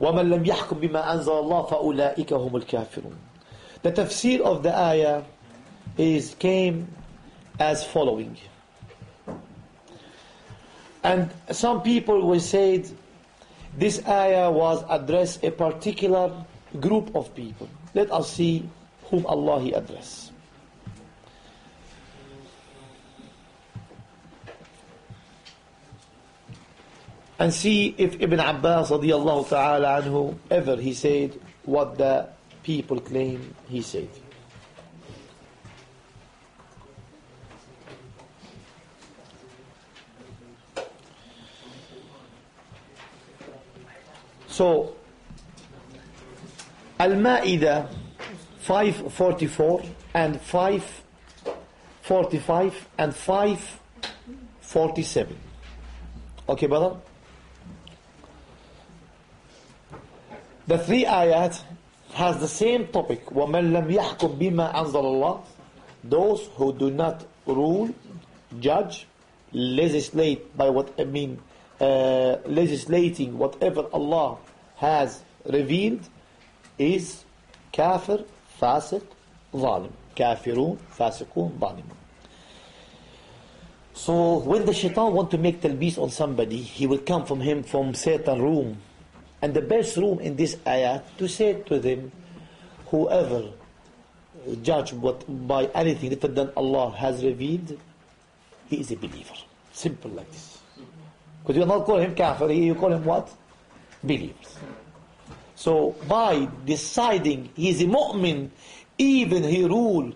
وَمَنْ لَمْ يَحْكُمْ بِمَا أَنزَلَ اللَّهُ فَأُولَٰئِكَ هُمُ الْكَافِرُونَ The tafsir of the ayah is came as following. And some people will say this ayah was addressed a particular group of people. Let us see whom Allah He addressed. And see if Ibn Abbas radiallahu ta'ala anhu ever he said what the people claim he said. So, Al-Ma'idah 544 and 545 and 547. Okay, brother? The three ayat has the same topic. وَمَنْ لَمْ يَحْكُمْ بِمَا أَنزَلَ اللَّهِ Those who do not rule, judge, legislate by what I mean, uh, legislating whatever Allah has revealed is kafir, fasiq, zalim. Kafirun, fasiqun, zalimun. So when the shaitan want to make talbis on somebody, he will come from him from certain room. And the best room in this ayah to say to them, whoever judge what, by anything different than Allah has revealed, he is a believer. Simple like this. Because you not call him kafir, you call him what? Believers. So by deciding he is a mu'min, even he rule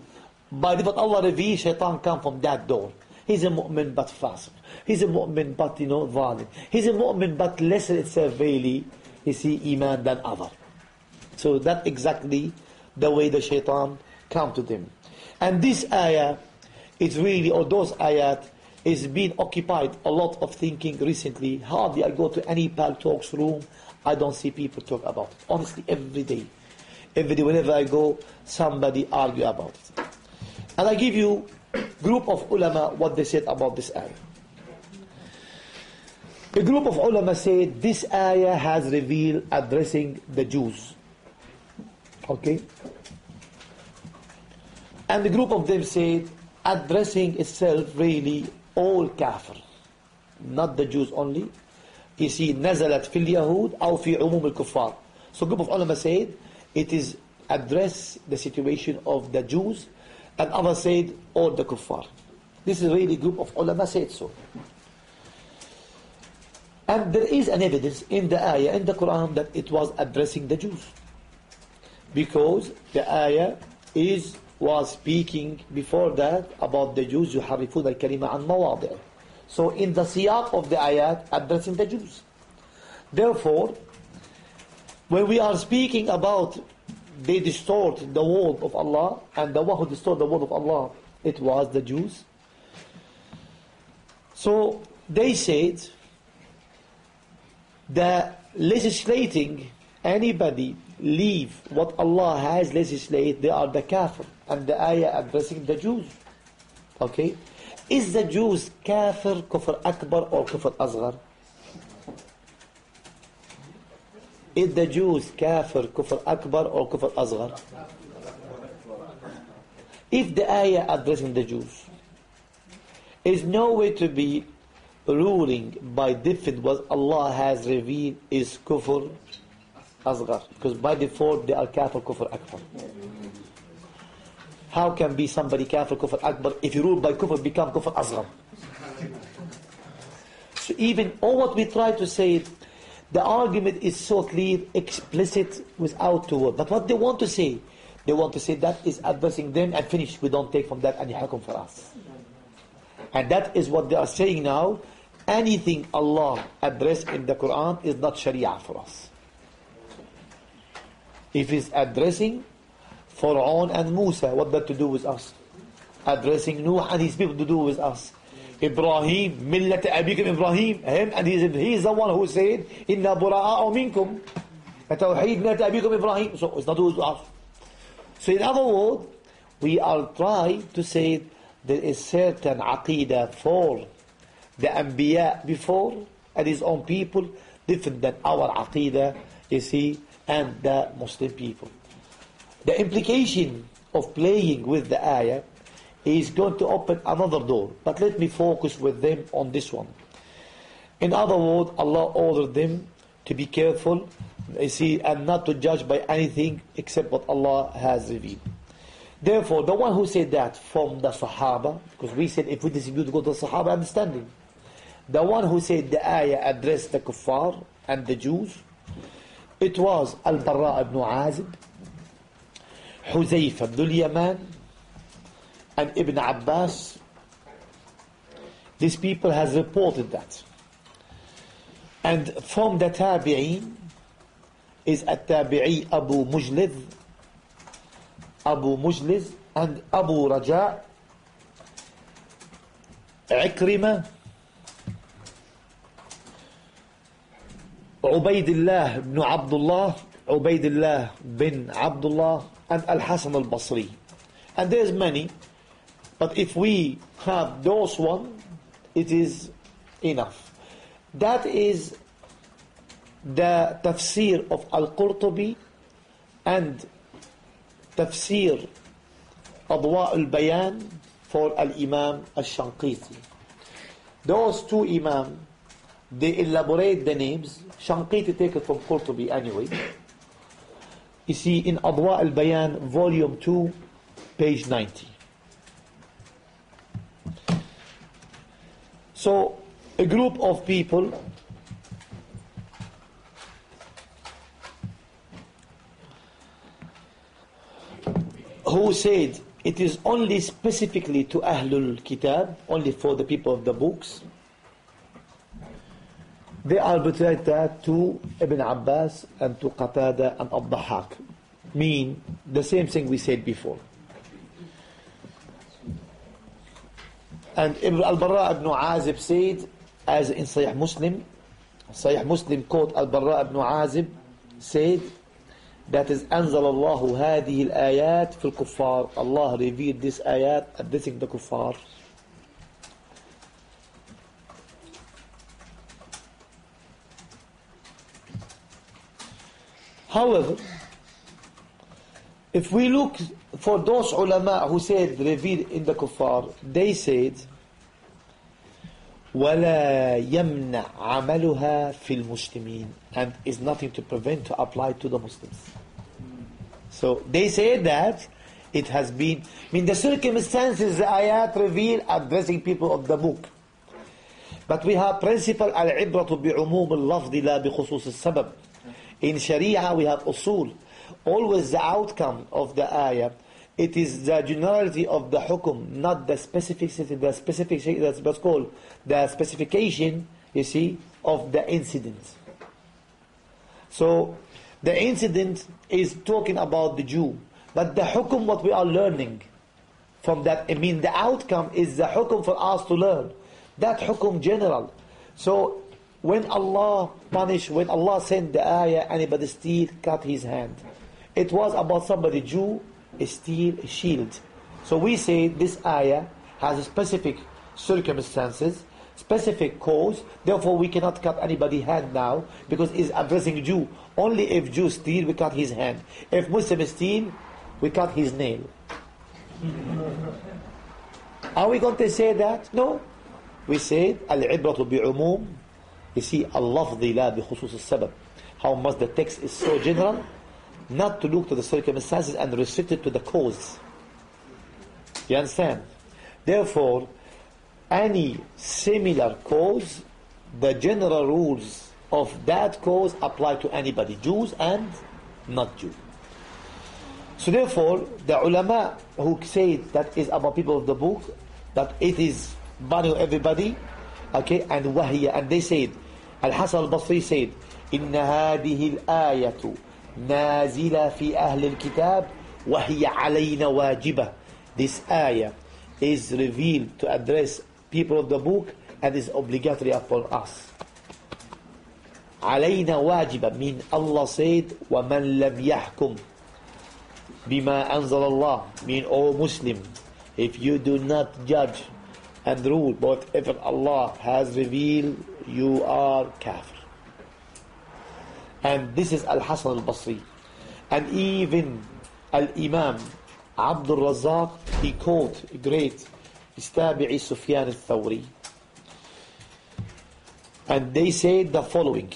by what Allah revealed, shaitan come from that door. He's a mu'min but fasiq. He's a mu'min but, you know, zalim. He's a mu'min but lesser itself really, you see, iman than other. So that exactly the way the shaitan come to them. And this ayah is really, or those ayat, is being occupied a lot of thinking recently. Hardly I go to any Paltalks room, I don't see people talk about it. Honestly, every day. Every day, whenever I go, somebody argue about it. And I give you group of ulama what they said about this ayah. A group of ulama said this ayah has revealed addressing the Jews. Okay? And the group of them said addressing itself really all kafir. Not the Jews only. See, نزلت في اليهود أو في عموم الكفار. So group of ulama said it is address the situation of the Jews and others said all the kuffar. This is really group of ulama said so. And there is an evidence in the ayah, in the Quran, that it was addressing the Jews. Because the ayah is, was speaking before that about the Jews, يحرفون الكلمة عن مواضع. So in the siyaq of the ayat, addressing the Jews. Therefore, when we are speaking about they distort the word of Allah, and the one who distort the word of Allah, it was the Jews. So they said that legislating anybody leave what Allah has legislated, they are the kafir. And the ayah addressing the Jews. Okay? Is the Jews kafir, kufr akbar or kufr asghar? Is the Jews kafir, kufr akbar or kufr asghar? If the ayah addressing the Jews is no way to be ruling by different what Allah has revealed is kufr asghar. Because by default they are kafir, kufr akbar. How can be somebody kafir, kufr akbar if you rule by kufr become kufr asghar? So even all what we try to say the argument is so clear, explicit, without two words. But what they want to say, they want to say that is addressing them and finish. We don't take from that any hukum for us. And that is what they are saying now. Anything Allah addressed in the Quran is not Sharia for us. If it's addressing Pharaoh and Musa, what that to do with us? Addressing Nuh and his people to do with us. Ibrahim, millat abikum Ibrahim, him, and he's, he's the one who said, Inna bura'a'u minkum. Tawheed millat abikum Ibrahim. So it's not with us. So in other words, we are trying to say there is certain aqidah for the Anbiya before and his own people different than our aqidah you see, and the Muslim people. The implication of playing with the ayah is going to open another door. But let me focus with them on this one. In other words, Allah ordered them to be careful, you see, and not to judge by anything except what Allah has revealed. Therefore, the one who said that from the Sahaba, because we said if we distribute, go to the Sahaba understanding. The one who said the ayah addressed the kuffar and the Jews, it was Al-Barra ibn Azib, Huzayfa ibn al-Yaman, and Ibn Abbas. These people has reported that. And from the Tabi'een is At-Tabi'i Abu Mujlid, Abu Mujliz and Abu Raja, Ikrima, Ubaidullah ibn Abdullah, Ubaidullah bin Abdullah, and Al-Hasan al-Basri. And there's many, but if we have those one, it is enough. That is the tafsir of Al-Qurtubi and tafsir Adwa al-Bayan for Al-Imam al-Shanqiti. Those two Imam, they elaborate the names. Shanqiti take it from Qurtubi anyway. You see in Adwa al-Bayan, volume 2, page 90. So, a group of people who said it is only specifically to Ahlul Kitab, only for the people of the books. They arbitrate that to Ibn Abbas and to Qatada and Abdahak. Mean the same thing we said before. And Ibn al-Barra ibn Azib said, as in Sahih Muslim, Sahih Muslim quote Al-Barra ibn Azib said, that is أنزل الله هذه الآيات في الكفار Allah revealed this ayat addressing the kuffar However, if we look for those ulama who said revealed in the kuffar, they said ولا يمنع عملها في المسلمين and is nothing to prevent to apply to the Muslims. So they say that it has been, I mean the circumstances the ayat reveal addressing people of the book. But we have principle al-ibratu bi'umum al-lafdi la bi-khusus al-sabab. In Sharia we have usul. Always the outcome of the ayah it is the generality of the hukum, not the specificity, the specific, that's what's called the specification, you see, of the incident. So, the incident is talking about the Jew, but the hukum, what we are learning from that, I mean, the outcome is the hukum for us to learn. That hukum general. So, when Allah punished, when Allah sent the ayah, anybody steal, cut his hand. It was about somebody Jew steal shield. So we say this ayah has specific circumstances, specific cause, therefore we cannot cut anybody's hand now because it's addressing Jew. Only if Jew steal, we cut his hand. If Muslim steal, we cut his nail. Are we going to say that? No. We said, Al-ibratu bi'umum. You see, al-lafzi la bi. How much the text is so general not to look to the circumstances and restrict it to the cause. You understand? Therefore, any similar cause, the general rules of that cause apply to anybody, Jews and not Jews. So therefore, the ulama who say that is about people of the book, that it is banu everybody, okay, and wahiya, and they said, Al-Hasan al-Basri said, إن هذه الآية نازلة في أهل الكتاب وهي علينا واجبة This ayah is revealed to address people of the book and is obligatory upon us. علينا واجبة mean Allah said ومن لم يحكم بما أنزل الله mean O Muslim if you do not judge and rule whatever Allah has revealed you are kafir And this is Al-Hasan al-Basri. And even Al-Imam Abdul Razak, he quote great Istabi'i Sufyan al-Thawri. And they said the following.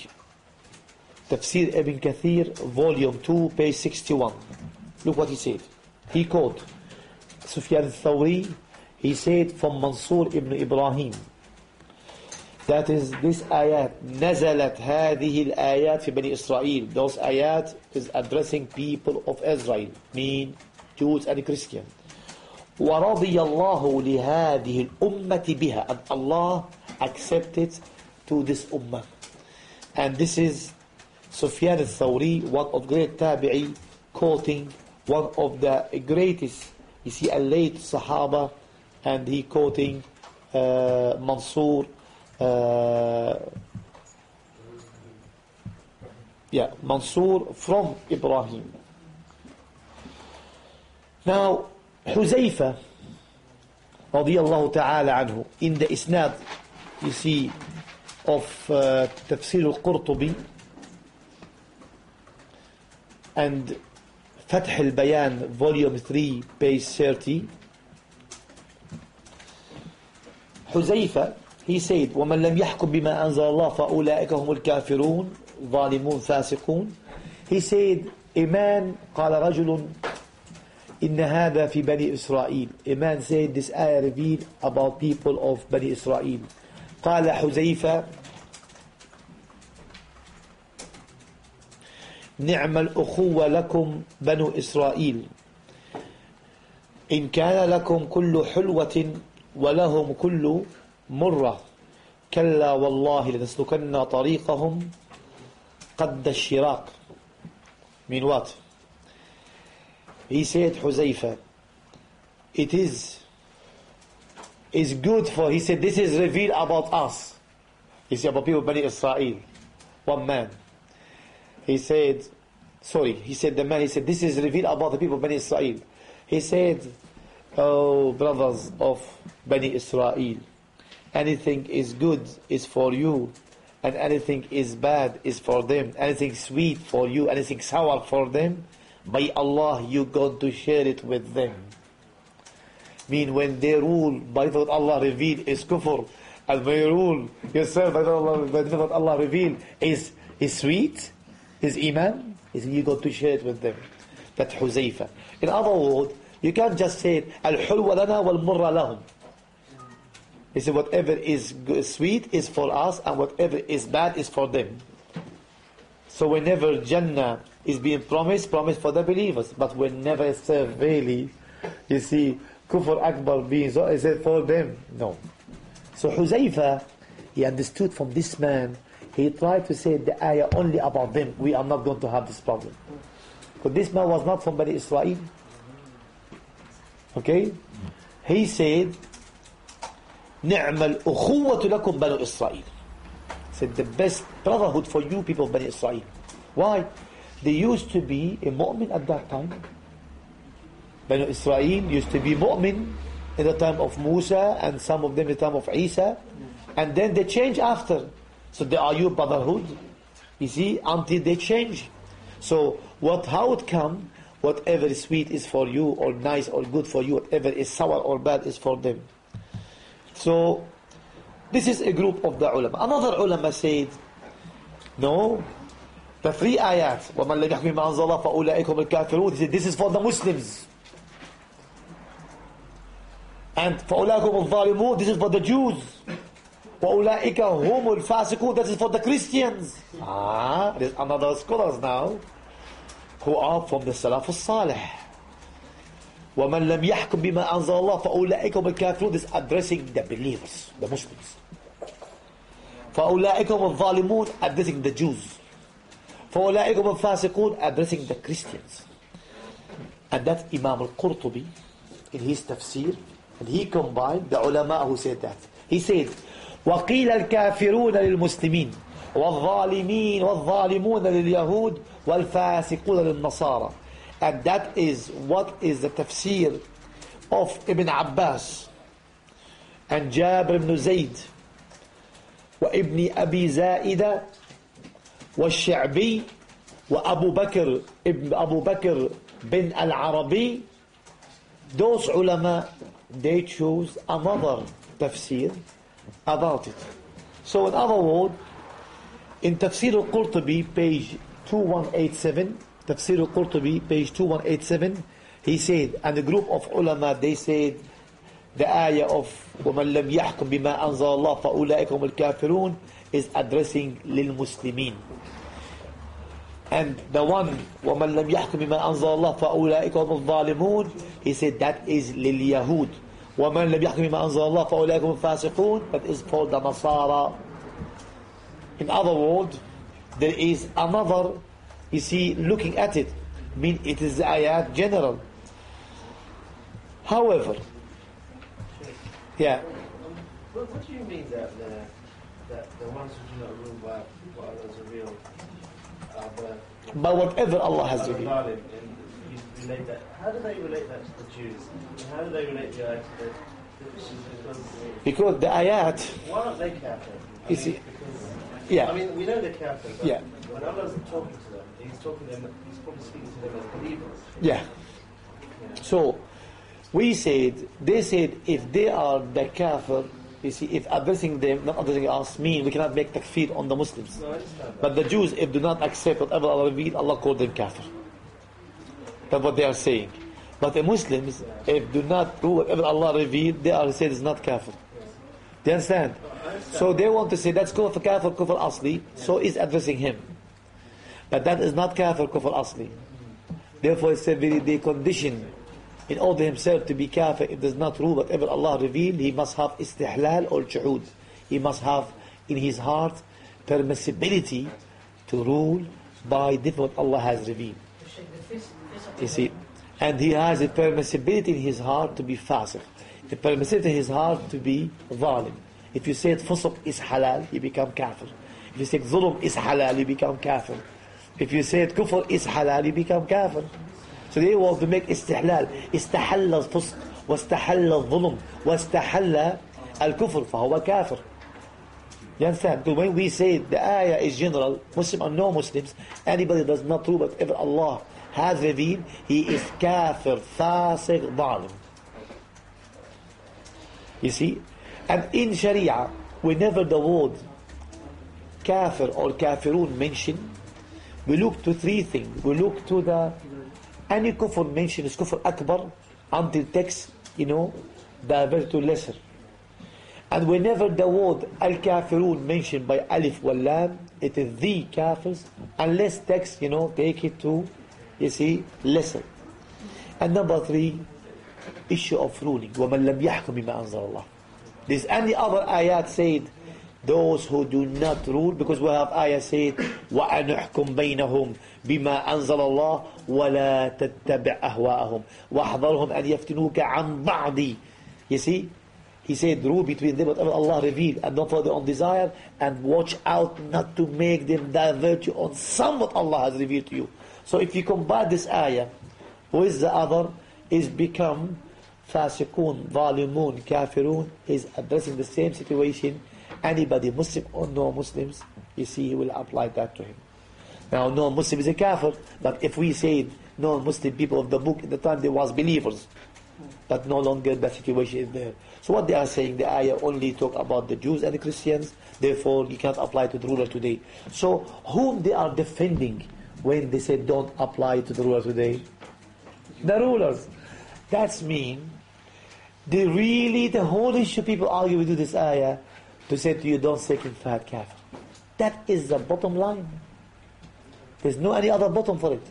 Tafsir Ibn Kathir, volume 2, page 61. Look what he said. He quote Sufyan al-Thawri, he said from Mansur ibn Ibrahim. That is this ayat نزلت هذه الآيات في بني إسرائيل those ayat is addressing people of Israel mean Jews and Christians ورضي الله لهذه الأمة بها and Allah accepted to this ummah and this is Sufyan al-Thawri one of great tabi'i quoting one of the greatest you see a late Sahaba and he quoting uh, Mansur uh, yeah, Mansur from Ibrahim. Now, Huzaifa, radiallahu ta'ala anhu, in the isnad, you see, of uh, Tafsir al-Qurtubi and Fath al-Bayan, volume 3, page 30, Huzaifa, he said ومن لم يحكم بما أنزل الله فأولئك هم الكافرون ظالمون فاسقون. He said man قال رجل إن هذا في بني إسرائيل. Man said this ayah revealed about people of بني إسرائيل قال حذيفة نعم الأخوة لكم بنو إسرائيل. إن كان لكم كل حلوة ولهم كل مرة كلا والله لتسلكن طريقهم قد الشراق mean what he said Huzaifa it is is good for he said this is revealed about us he said about people Bani Israel one man he said sorry he said the man he said this is revealed about the people Bani Israel he said oh brothers of Bani Israel anything is good is for you and anything is bad is for them. Anything sweet for you anything sour for them by Allah you going to share it with them. Mean when they rule by what Allah revealed is kufr and when you rule yourself by what Allah revealed is, is sweet is iman is you got to share it with them. That Huzaifa in other words you can't just say al-hulwa lana wal-murra lahum he said, whatever is sweet is for us, and whatever is bad is for them. So whenever Jannah is being promised, promised for the believers. But whenever it's really, you see, Kufr Akbar being so, is it for them? No. So Huzaifa, he understood from this man, he tried to say the ayah only about them. We are not going to have this problem. But this man was not from Bani Israel. Okay? He said, نعم الأخوة لكم بنو إسرائيل said the best brotherhood for you people of Bani Israel why they used to be a mu'min at that time Bani Israel used to be mu'min in the time of Musa and some of them in the time of Isa and then they change after so they are your brotherhood you see until they change so what how it come whatever is sweet is for you or nice or good for you whatever is sour or bad is for them so, this is a group of the ulama. Another ulama said, no, the three ayat, وَمَنْ لَمْ يَحْكُمْ مَا أَنزَلَ فَأُولَٰئِكُمُ الْكَافِرُونَ He said, this is for the Muslims. And فَأُولَٰئِكُمُ الظَّالِمُونَ This is for the Jews. وَأُولَٰئِكَ هُمُ الْفَاسِقُونَ That is for the Christians. Ah, there's another scholars now Who are from the Salaf al-Salih. وَمَنْ لَمْ يَحْكُمْ بِمَا أَنزَلَ اللَّهُ فَأُولَٰئِكَ هُمُ الْكَافِرُونَ is addressing the believers, the Muslims. فَأُولَٰئِكَ هُمُ الظَّالِمُونَ addressing the Jews. فَأُولَٰئِكَ هُمُ الْفَاسِقُونَ addressing the Christians. And that Imam al-Qurtubi, in his tafsir, and he combined the ulama who said that. He said, وَقِيلَ الْكَافِرُونَ لِلْمُسْلِمِينَ وَالظَّالِمِينَ وَالظَّالِمُونَ لِلْيَهُودِ وَالْفَاسِقُونَ لِلنَّصَارَى and that is what is the tafsir of Ibn Abbas and Jabir ibn Zayd وابن أبي زائدة والشعبي وأبو بكر ابن أبو بكر بن العربي those ulama they choose another tafsir about it so in other words in tafsir al-Qurtubi page 2187 tafsir al-Qurtubi page 2187 he said and a group of ulama they said the ayah of وَمَنْ لَمْ يَحْكُمْ بِمَا أَنزَلَ اللَّهُ فَأُولَٰئِكَ هُمُ الْكَافِرُونَ is addressing للمسلمين and the one وَمَنْ لَمْ يَحْكُمْ بِمَا أَنزَلَ اللَّهُ فَأُولَٰئِكَ هُمُ الظَّالِمُونَ he said that is لليهود وَمَنْ لَمْ يَحْكُمْ بِمَا أَنزَلَ اللَّهُ فَأُولَٰئِكَ هُمُ الفَاسِقُونَ that is for the Nasara in other words there is another you see looking at it I mean it is the ayat general however yeah What, what do you mean that the, that the ones who do not rule by what Allah has revealed are the by whatever Allah has are revealed zalim, and you relate that? How do they relate that to the Jews? And how do they relate the ayat to the, the Christians? Because the ayat why aren't they? I You see, because, yeah. I mean, we know they're kafir, but Yeah. when Allah's talking to them, He's talking to them. He's probably speaking to them as believers. Yeah. So, we said, they said, if they are the kafir, you see, if addressing them, not addressing us, mean we cannot make takfir on the Muslims. No, I understand that. But the Jews, if do not accept whatever Allah revealed, Allah called them kafir. That's what they are saying. But the Muslims, if do not do whatever Allah revealed, they are said is not kafir. Do you understand? So they want to say that's kufr kafir kufr asli, so is addressing him. But that is not kafir kufr asli. Therefore it's said very they condition in order himself to be kafir it does not rule whatever Allah revealed, he must have istihlal or juhud. He must have in his heart permissibility to rule by different what Allah has revealed. You see, and he has a permissibility in his heart to be fasiq, a permissibility in his heart to be zalim. If you say fusuq is halal, you become kafir. If you say zulm is halal, you become kafir. If you say kufr is halal, you become kafir. So they want to make istihlal. استحل الفسق واستحل الظلم واستحل الكفر فهو كافر. You understand? Because when we say the ayah is general, Muslim or no Muslims, anybody does not do whatever Allah has revealed, he is kafir, fasiq, zalim. You see? And in Sharia, whenever the word kafir or kafirun mentioned, we look to three things. We look to the, any kufr mentioned is kufr akbar until text, you know, divert to lesser. And whenever the word al-kafirun mentioned by alif wal lam, it is the kafirs, unless text, you know, take it to, you see, lesser. And number three, issue of ruling. وَمَنْ لَمْ يَحْكُمْ بِمَا أَنزَلَ اللَّهِ There's any other ayat said, those who do not rule, because we have ayat said, وَأَنُحْكُمْ بَيْنَهُمْ بِمَا أَنزَلَ اللَّهِ وَلَا تَتَّبِعْ أَهْوَاءَهُمْ وَاحْذَرْهُمْ أَنْ يَفْتِنُوكَ عَنْ بَعْضِ You see? He said, rule between them whatever Allah revealed, and don't follow their own desire, and watch out not to make them divert you on some what Allah has revealed to you. So if you combine this ayah with the other, is become fasiqun, zalimun, kafirun, is addressing the same situation. Anybody, Muslim or non-Muslims, you see, he will apply that to him. Now, non-Muslim is a kafir, but if we say non-Muslim people of the book, at the time they was believers, but no longer that situation is there. So what they are saying, the ayah only talk about the Jews and the Christians, therefore you can't apply to the ruler today. So whom they are defending when they say don't apply to the ruler today? The rulers. That's mean they really, the whole issue people argue with this ayah to say to you don't say fat kafir. That is the bottom line. There's no any other bottom for it.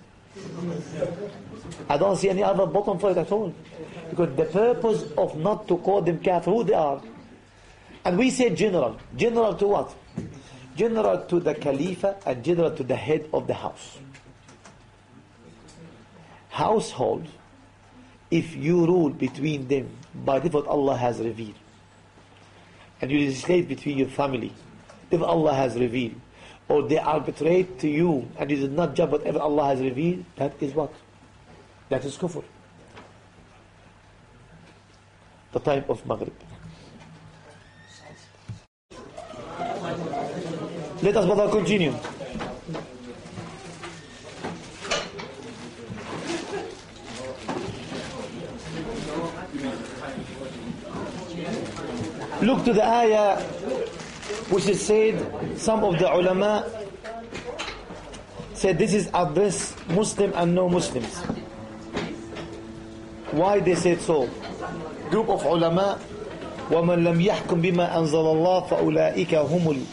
I don't see any other bottom for it at all. Because the purpose of not to call them kafir, who they are. And we say general. General to what? General to the Khalifa and general to the head of the house. Household, if you rule between them by what Allah has revealed, and you legislate between your family, if Allah has revealed, or they arbitrate to you and you did not judge whatever Allah has revealed, that is what? That is kufr. The time of Maghrib. Let us brother continue. look to the ayah which is said, some of the ulama said this is address Muslim and no Muslims. Why they said so? Group of ulama ومن لم يحكم بما أنزل الله فأولئك هم ال-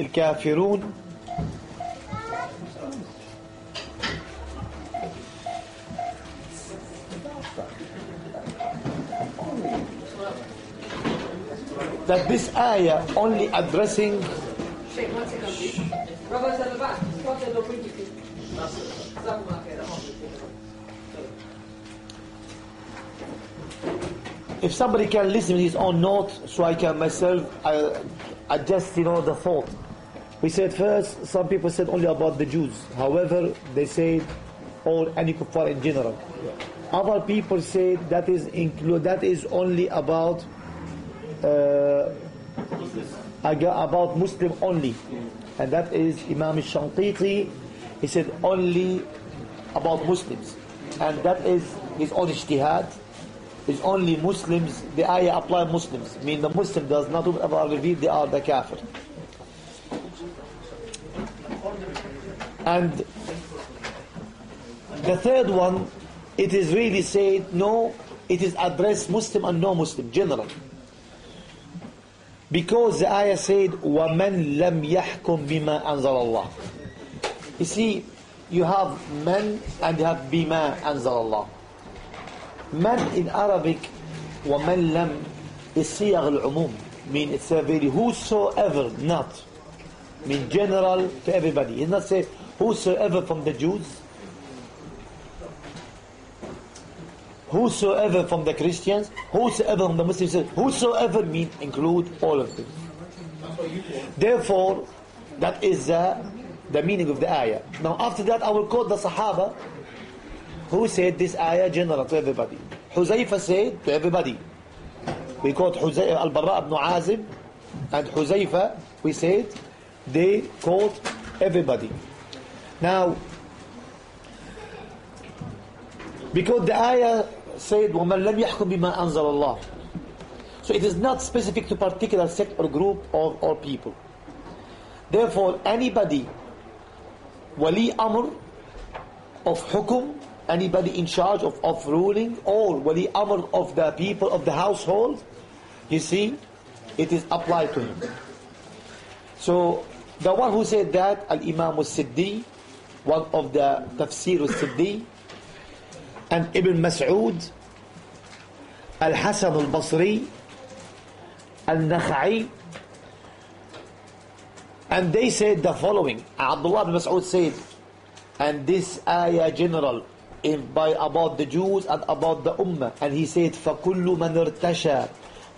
الكافرون that this ayah only addressing Brothers at the back, stop the door, bring it in. Jazakumullah khair. if somebody can listen his own note so I can myself uh, adjust you know the thought we said first some people said only about the Jews however they said all any kuffar in general other people say that is include that is only about uh, about Muslim only and that is Imam Shanqiti he said only about Muslims and that is his own ijtihad is only Muslims, the ayah apply Muslims. I mean the Muslim does not ever reveal they are the kafir. And the third one, it is really said, no, it is addressed Muslim and non-Muslim, general. Because the ayah said, وَمَنْ لَمْ يَحْكُمْ بِمَا أَنزَلَ اللَّهِ You see, you have men and you have bima أنزل الله. من in Arabic ومن لم is صيغ العموم mean it's a very whosoever not mean general to everybody he not say whosoever from the Jews whosoever from the Christians whosoever from the Muslims whosoever mean include all of them therefore that is uh, the meaning of the ayah now after that I will quote the Sahaba who said this ayah general to everybody? Huzaifa said to everybody. We quote Huzaifa, Al-Barra ibn Azib and Huzaifa, we said, they quote everybody. Now, because the ayah said, وَمَنْ لَمْ يَحْكُمْ بِمَا أَنزَلَ اللَّهِ So it is not specific to particular sect or group or, or people. Therefore, anybody, wali amr, of hukum, anybody in charge of, of ruling, or wali amr of the people of the household, you see, it is applied to him. So, the one who said that, Al-Imam al-Siddi, one of the Tafsir al-Siddi, and Ibn Mas'ud, Al-Hasan al-Basri, Al-Nakha'i, and they said the following. Abdullah ibn Mas'ud said, and this ayah general in, by about the Jews and about the Ummah. And he said, فَكُلُّ مَنْ ارْتَشَى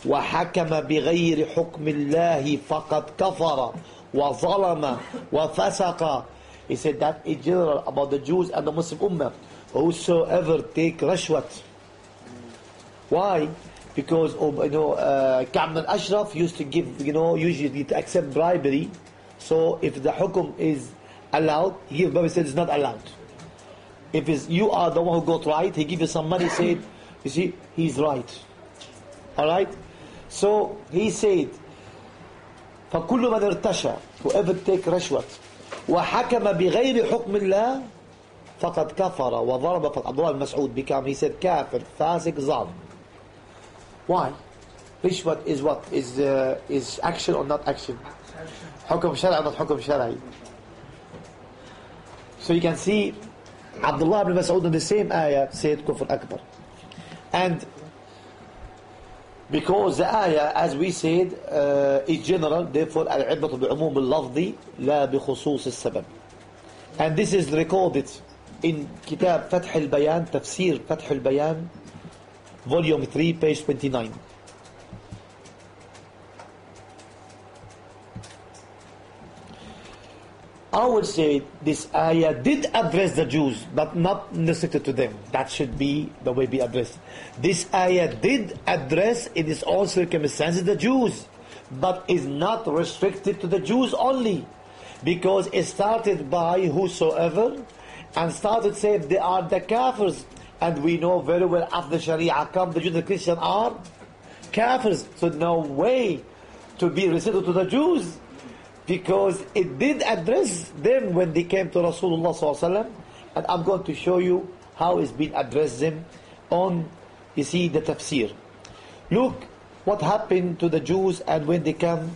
وَحَكَمَ بِغَيْرِ حُكْمِ اللَّهِ فَقَدْ كَفَرَ وَظَلَمَ وَفَسَقَ He said that in general about the Jews and the Muslim Ummah. Whosoever take rashwat. Why? Because you know, uh, Ka'b al-Ashraf used to give, you know, usually to accept bribery. So if the hukum is allowed, he give bribery said it's not allowed. If it's, you are the one who got right, he give you some money, said, you see, he's right. Alright? So he said, فَكُلُّ مَنْ ارْتَشَى Whoever take rashwat وَحَكَمَ بِغَيْرِ حُكْمِ اللَّهِ فَقَدْ كَفَرَ وَضَرَبَ فَقَدْ Abdullah al-Mas'ud became, he said, kafir, fasik, zalim. Why? Rishwat is what? Is, uh, is action or not action? Hukum shara not hukum shara? So you can see Abdullah ibn Mas'ud in the same ayah said kufr akbar. And because the ayah, as we said, uh, is general, therefore al-ibratu bi'umum bi khusus al-sabab. And this is recorded in Kitab Fath al-Bayan, Tafsir Fath al-Bayan, volume 3, page 29. I would say this ayah did address the Jews, but not restricted to them. That should be the way be addressed. This ayah did address in its own circumstances the Jews, but is not restricted to the Jews only. Because it started by whosoever, and started saying they are the kafirs. And we know very well after Sharia come, the Jews and Christians are kafirs. So no way to be recited to the Jews because it did address them when they came to Rasulullah sallallahu and I'm going to show you how it's been addressed them on, you see, the tafsir. Look what happened to the Jews and when they come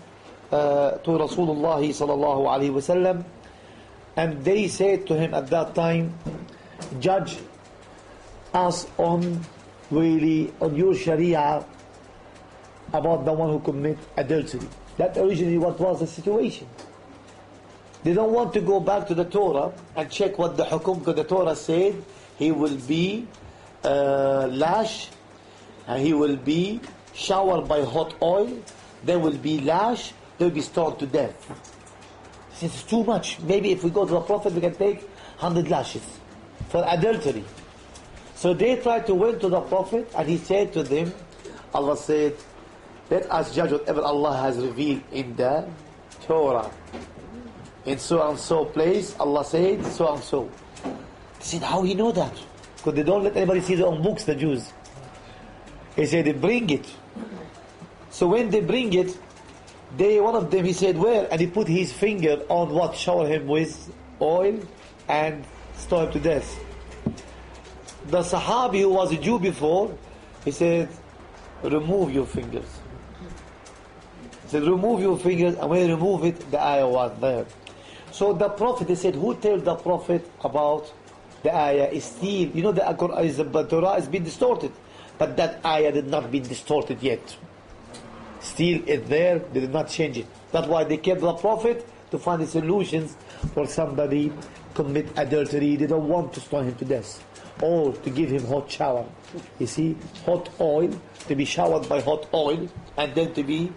uh, to Rasulullah sallallahu alaihi wasallam and they said to him at that time, judge us on really on your Sharia about the one who commit adultery. That originally what was the situation. They don't want to go back to the Torah and check what the hukum, the Torah said he will be uh, lash, and he will be showered by hot oil, there will be lash, they will be stoned to death. Says, it's too much. Maybe if we go to the Prophet, we can take 100 lashes for adultery. So they tried to went to the Prophet, and he said to them, Allah said, let us judge whatever Allah has revealed in the Torah. In so and so place, Allah said so and so. They said, how he know that? Because they don't let anybody see their own books, the Jews. He said, they bring it. So when they bring it, they one of them he said, where? And he put his finger on what shower him with oil and stone him to death. The Sahabi who was a Jew before, he said, remove your fingers. He said, remove your fingers, and when you remove it, the ayah was there. So the Prophet, he said, who told the Prophet about the ayah is still, you know, the, Quran is, the Torah has been distorted, but that ayah did not be distorted yet. Still it's there, they did not change it. That's why they kept the Prophet to find the solutions for somebody commit adultery. They don't want to stone him to death. Or to give him hot shower. You see, hot oil, to be showered by hot oil, and then to be,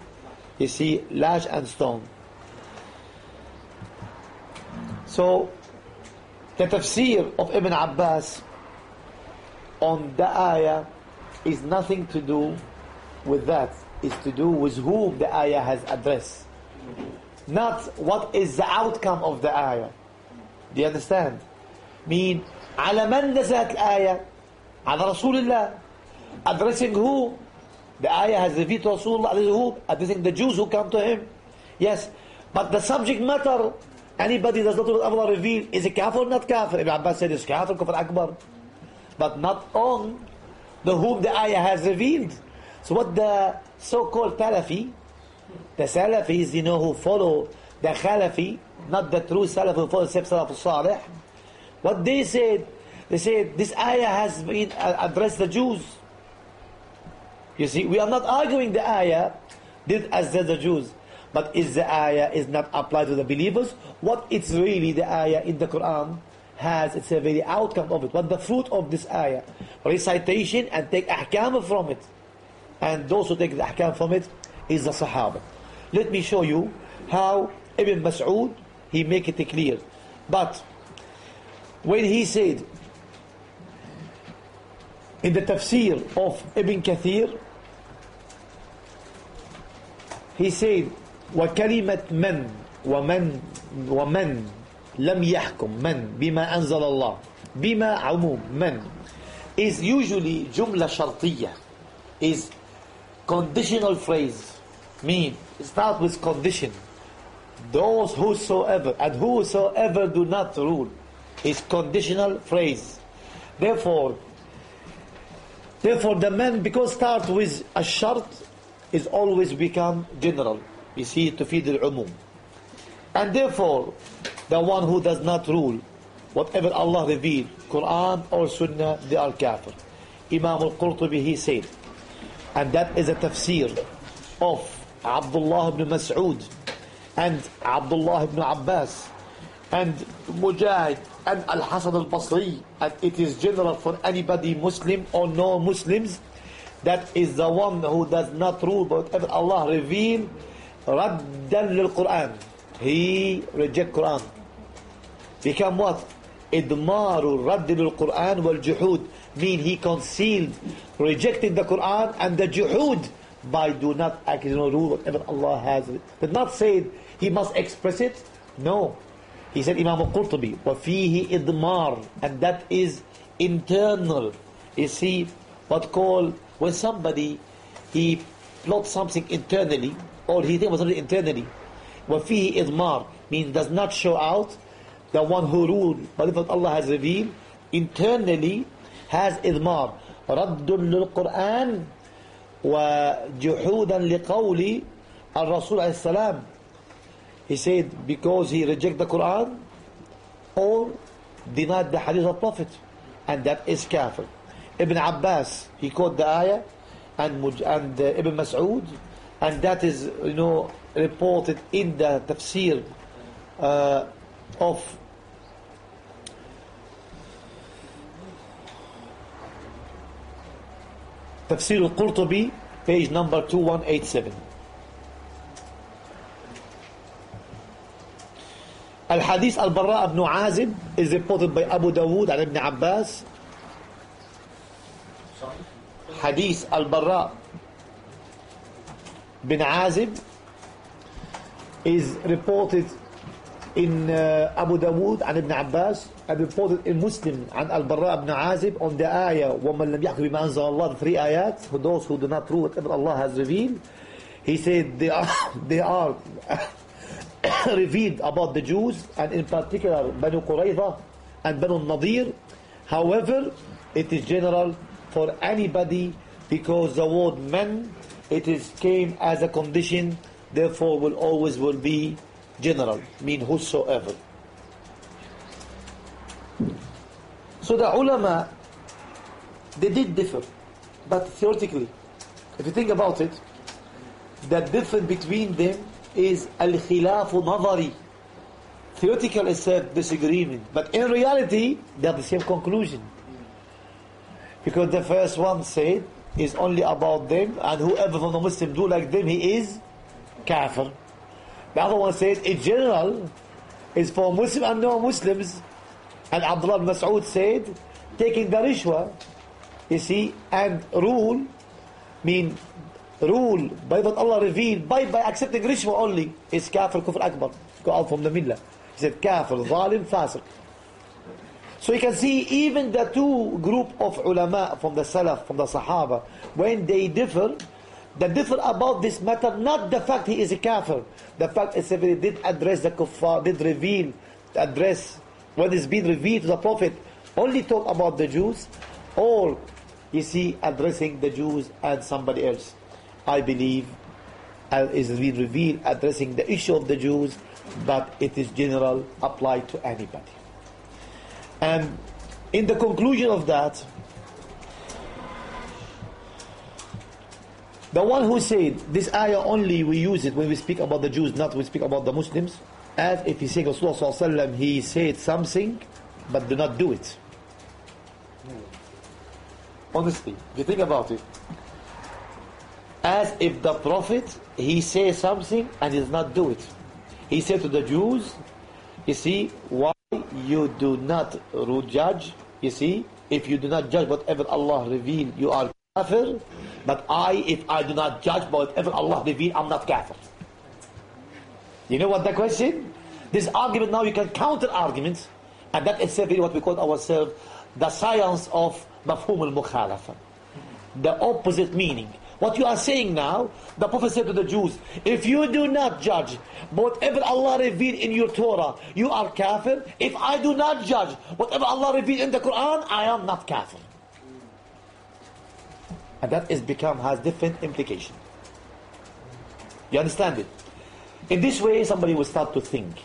you see, lash and stone. So, the tafsir of Ibn Abbas on the ayah is nothing to do with that It's to do with whom the ayah has addressed. Not what is the outcome of the ayah. Do you understand? Mean, على من نزلت الآية؟ على رسول الله. Addressing who? The ayah has revealed to Rasulullah, addressing who? Addressing the Jews who come to him. Yes. But the subject matter, anybody does not what Allah reveal, is it kafir or not kafir? Ibn Abbas said it's kafir, kafir akbar. But not on the whom the ayah has revealed. So what the so-called Salafi, the Salafis, you know, who follow the Khalafi, not the true Salaf who follow Salaf Salih, what they said, they said this ayah has been addressed the Jews. You see, we are not arguing the ayah did as the Jews, but is the ayah is not applied to the believers? What it's really the ayah in the Quran has, it's a very outcome of it. What the fruit of this ayah? Recitation and take ahkam from it And those who take the ahkam from it is the Sahaba. Let me show you how Ibn Mas'ud, he make it clear. But when he said in the tafsir of Ibn Kathir, he said, وكلمة من ومن ومن لم يحكم من بما أنزل الله بما عموم من is usually جملة شرطية is conditional phrase mean start with condition. Those whosoever and whosoever do not rule is conditional phrase. Therefore therefore the man because start with a shart is always become general. You see to feed the umum. And therefore the one who does not rule whatever Allah revealed Quran or Sunnah they are kafir. Imam al-Qurtubi he said and that is a tafsir of Abdullah ibn Mas'ud and Abdullah ibn Abbas and Mujahid and Al-Hasan al-Basri. And it is general for anybody Muslim or no Muslims that is the one who does not rule but whatever Allah reveal raddan lil-Quran. He reject Quran. Become what إدمار الرد للقرآن والجحود mean he concealed rejecting the Quran and the juhud by do not act you know, rule whatever Allah has did not say he must express it no he said Imam al-Qurtubi وفيه إدمار and that is internal you see what called when somebody he plot something internally, or he thinks about something internally, وَفِيهِ إِضْمَار means does not show out, the one who ruled by what Allah has revealed, internally has إضمار رد للقرآن وجحودا لقول الرسول عليه السلام he said because he rejected the Quran or denied the hadith of Prophet and that is kafir Ibn Abbas he quote the ayah and, Muj- and uh, Ibn Mas'ud and that is you know reported in the tafsir uh, of تفسير القرطبي page number 2187 الحديث البراء بن عازب is reported by Abu Dawood عن ابن عباس. حديث البراء بن عازب is reported in uh, Abu Dawood عن ابن عباس and reported in Muslim عن البراء بن عازب on the ayah ومن لم يحكم بما أنزل الله the three ayats for those who do not rule whatever Allah has revealed he said they are [coughs] they are [coughs] revealed about the Jews and in particular Banu Qurayza and Banu Nadir however it is general for anybody because the word men it is came as a condition therefore will always will be general mean whosoever. So the ulama they did differ. But theoretically if you think about it the difference between them is al-khilafu nadari theoretical is a disagreement but in reality they have the same conclusion. Because the first one said is only about them and whoever from the Muslim do like them he is kafir the other one says in general is for Muslim and non-Muslims and Abdullah ibn Mas'ud said taking the rishwa you see and rule mean rule by what Allah revealed by, by accepting rishwa only is kafir kufr akbar. Go out from the millah. He said kafir zalim fasiq. So you can see even the two group of ulama from the salaf from the sahaba when they differ they differ about this matter not the fact he is a kafir. The fact is that he did address the kuffar did reveal address what is being revealed to the prophet. Only talk about the Jews or you see addressing the Jews and somebody else? I believe uh, is being revealed addressing the issue of the Jews but it is general applied to anybody. And in the conclusion of that the one who said this ayah only we use it when we speak about the Jews not we speak about the Muslims as if he said Rasulullah he said something but do not do it. Honestly if you think about it as if the prophet he says something and does not do it. He said to the Jews you see why you do not judge you see if you do not judge whatever Allah revealed you are kafir but I if I do not judge by whatever Allah revealed I'm not kafir you know what the question this argument now you can counter arguments and that is really what we call ourselves the science of mafhum al-mukhalafa the opposite meaning what you are saying now, the Prophet said to the Jews, if you do not judge whatever Allah revealed in your Torah, you are kafir. If I do not judge whatever Allah revealed in the Quran, I am not kafir. And that is become, has different implication. You understand it? In this way, somebody will start to think.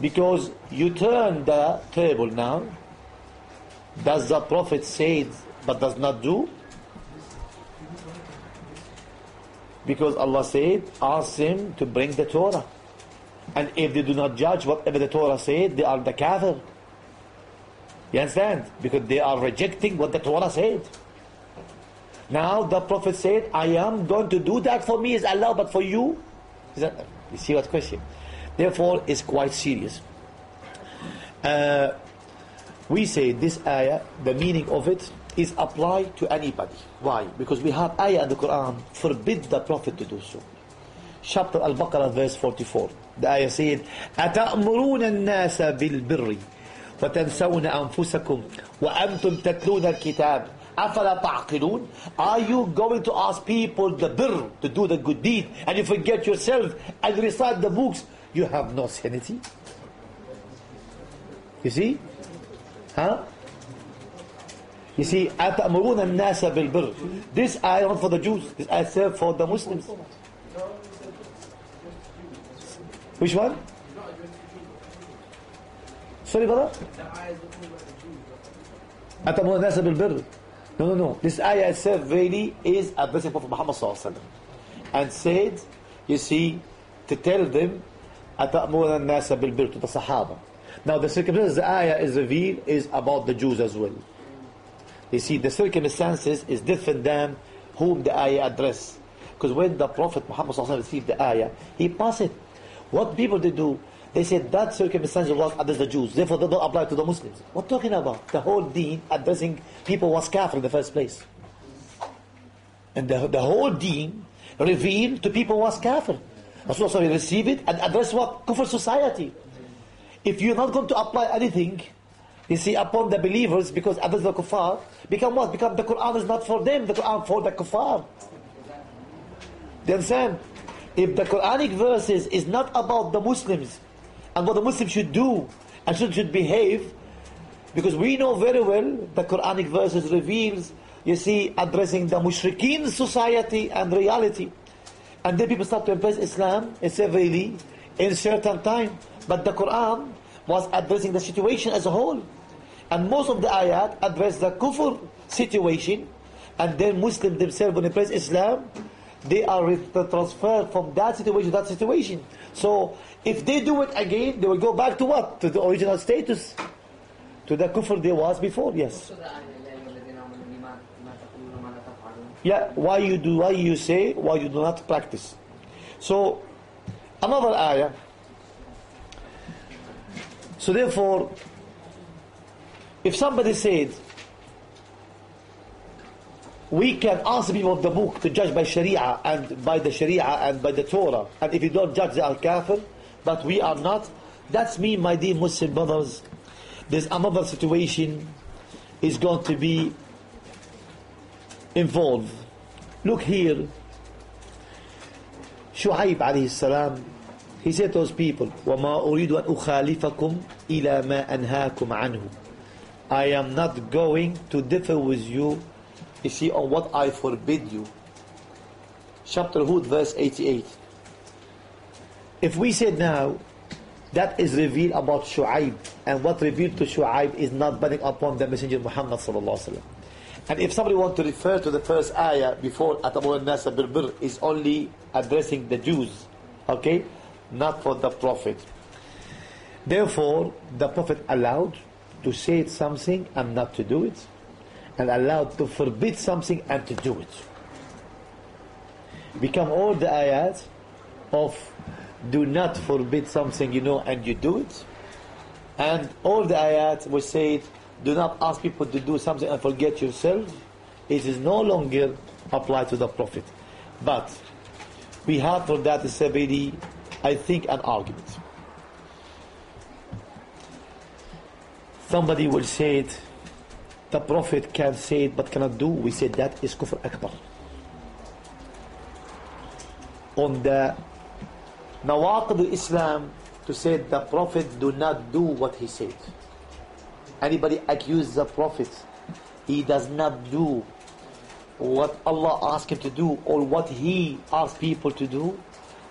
Because you turn the table now, does the Prophet say but does not do? Because Allah said, ask him to bring the Torah. And if they do not judge whatever the Torah said, they are the kafir. You understand? Because they are rejecting what the Torah said. Now the Prophet said, I am going to do that for me is Allah, but for you? Is that, you see what question? Therefore, it's quite serious. Uh, we say this ayah, the meaning of it is applied to anybody. Why? Because we have ayah in the Quran forbid the Prophet to do so. Chapter Al-Baqarah verse 44. The ayah said, أَتَأْمُرُونَ النَّاسَ بِالْبِرِّ وَتَنْسَوْنَ أَنفُسَكُمْ وَأَنْتُمْ تَتْلُونَ الْكِتَابِ أَفَلَا تَعْقِلُونَ Are you going to ask people the birr, to do the good deed, and you forget yourself and recite the books? You have no sanity. You see? Huh? You see, أَتَأْمُرُونَ النَّاسَ بِالْبِرِّ This ayah not for the Jews, this ayah served for the Muslims. Which one? Sorry, brother? أتأمرون الناس بالبر No, no, no. This ayah itself really is addressing Prophet Muhammad sallallahu alaihi wasallam and said, you see, to tell them, أتأمرون الناس بالبر to the Sahaba. Now the circumstances the ayah is revealed is about the Jews as well. You see, the circumstances is different than whom the ayah address. Because when the Prophet Muhammad sallallahu alaihi wasallam received the ayah, he passed it. What people did do, they said that circumstance was addressed the Jews, therefore they don't apply to the Muslims. What talking about? The whole deen addressing people was kafir in the first place. And the, the whole deen revealed to people was kafir. Rasulullah receive it and address what? Kufr society. If you're not going to apply anything, you see, upon the believers, because others are kuffar, become what? Become the Quran is not for them, the Quran for the kuffar. Do you? If the Quranic verses is not about the Muslims and what the Muslims should do and should, should behave, because we know very well the Quranic verses reveals, you see, addressing the mushrikeen society and reality. And then people start to embrace Islam severely in certain time. But the Quran was addressing the situation as a whole. And most of the ayat address the kufr situation. And then Muslims themselves, when they embrace Islam, they are transferred from that situation to that situation. So if they do it again, they will go back to what? To the original status. To the kufr there was before, yes. Yeah, why you do, why you say, why you do not practice. So, another ayah. So therefore, if somebody said, we can ask the people of the book to judge by Sharia and by the Sharia and by the Torah. And if you don't judge, they are kafir But we are not. That's me, my dear Muslim brothers. There's another situation is going to be involved. Look here. Shu'aib alayhi salam, he said to those people, وَمَا أُرِيدُ أَنْ أُخَالِفَكُمْ إِلَى مَا أَنْهَاكُمْ عَنْهُ I am not going to differ with you you see, on what I forbid you. Chapter Hud, verse 88. If we said now, that is revealed about Shu'aib, and what revealed to Shu'aib is not binding upon the Messenger Muhammad sallallahu. And if somebody want to refer to the first ayah before Atamul Nasa Birbir is only addressing the Jews, okay, not for the Prophet. Therefore, the Prophet allowed to say something and not to do it and allowed to forbid something and to do it. Become all the ayat of do not forbid something you know and you do it. And all the ayat will say it. do not ask people to do something and forget yourself. It is no longer applied to the Prophet. But we have for that Sabidi, I think, an argument. Somebody will say it the Prophet can say it but cannot do, we say that is kufr akbar. On the Nawaqid Islam to say the Prophet do not do what he said. Anybody accuse the Prophet, he does not do what Allah asked him to do or what he asked people to do.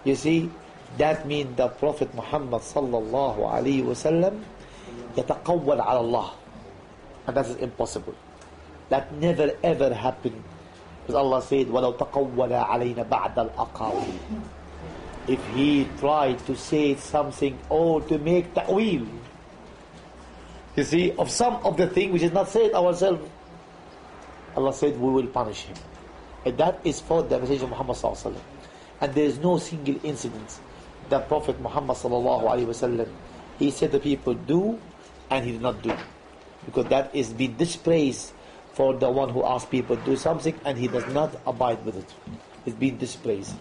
You see, that means the Prophet Muhammad sallallahu alayhi wa sallam يتقول على Allah. And that is impossible. That never ever happened. Because Allah said, وَلَوْ تَقَوَّلَ عَلَيْنَا بَعْدَ الْأَقَاوِيلِ if he tried to say something or to make ta'wil, you see, of some of the thing which is not said ourselves, Allah said, we will punish him. And that is for the message of Muhammad sallallahu And there is no single incident that Prophet Muhammad sallallahu alaihi wasallam, he said the people do, and he did not do because that is be dispraise for the one who asks people to do something and he does not abide with it. It's being dispraised.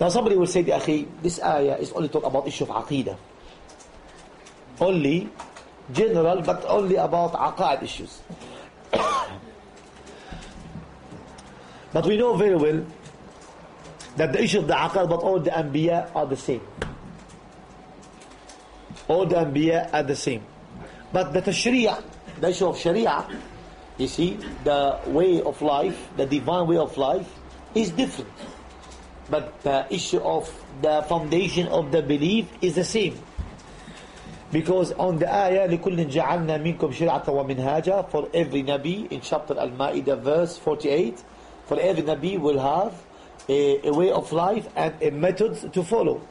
Now somebody will say, Akhi, this ayah is only talk about issue of aqidah. Only general, but only about aqaid issues. [coughs] But we know very well that the issue of the aqal, but all the anbiya are the same. All the anbiya are the same. But the tashri'ah, the issue of sharia, you see, the way of life, the divine way of life, is different But the issue of the foundation of the belief is the same. Because on the ayah, لِكُلٍّ جَعَلْنَا مِنْكُمْ شِرْعَةً وَمِنْهَاجًا For every Nabi, in chapter Al-Ma'idah verse 48, for every Nabi will have a, a way of life and a method to follow.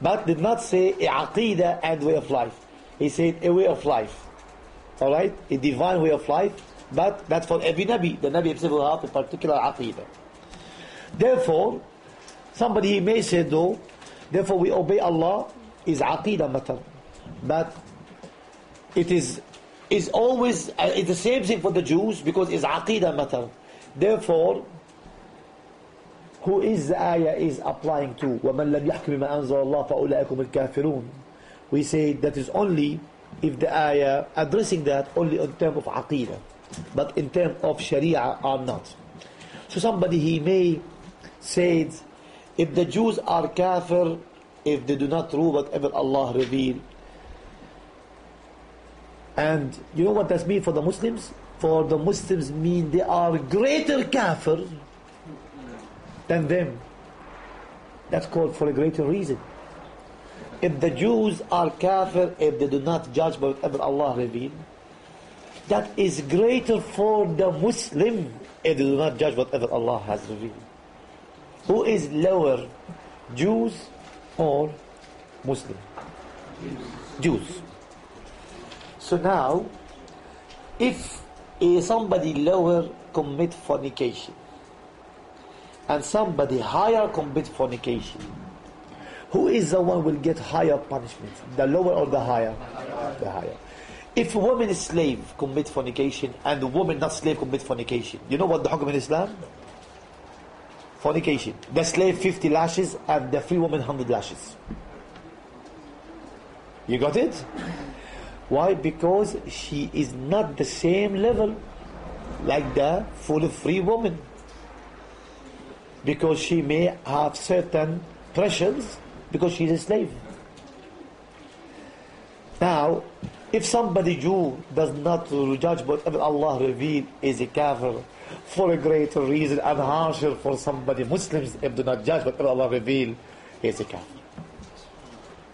But did not say a aqidah and way of life. He said a way of life. Alright? A divine way of life. But that's for every Nabi. The Nabi himself will have a particular aqidah. Therefore, somebody may say though, therefore we obey Allah is aqidah matter. But it is is always uh, it's the same thing for the Jews because it's aqidah matter. Therefore, who is the ayah is applying to وَمَنْ لَمْ يَحْكِمِ مَا أَنزَلَ اللَّهُ فَأُولَٰئِكُمُ الْكَافِرُونَ We say that is only if the ayah addressing that only in terms of aqidah but in terms of sharia are not. So somebody he may say if the Jews are kafir if they do not rule whatever Allah revealed and you know what that means for the Muslims? For the Muslims mean they are greater kafir than them. That's called for a greater reason. If the Jews are kafir, if they do not judge by whatever Allah revealed, that is greater for the Muslim if they do not judge whatever Allah has revealed. Who is lower, Jews or Muslim? Jews. So now, if somebody lower commit fornication and somebody higher commit fornication, who is the one will get higher punishment? The lower or the higher? The higher. If a woman is slave commit fornication and woman not slave commit fornication, you know what the hukum in Islam? Fornication. The slave 50 lashes and the free woman 100 lashes. You got it? Why? Because she is not the same level like the full free woman. Because she may have certain pressures because she's a slave. Now, if somebody Jew does not judge whatever Allah revealed is a kafir for a greater reason and harsher for somebody Muslims do not judge whatever Allah revealed is a kafir.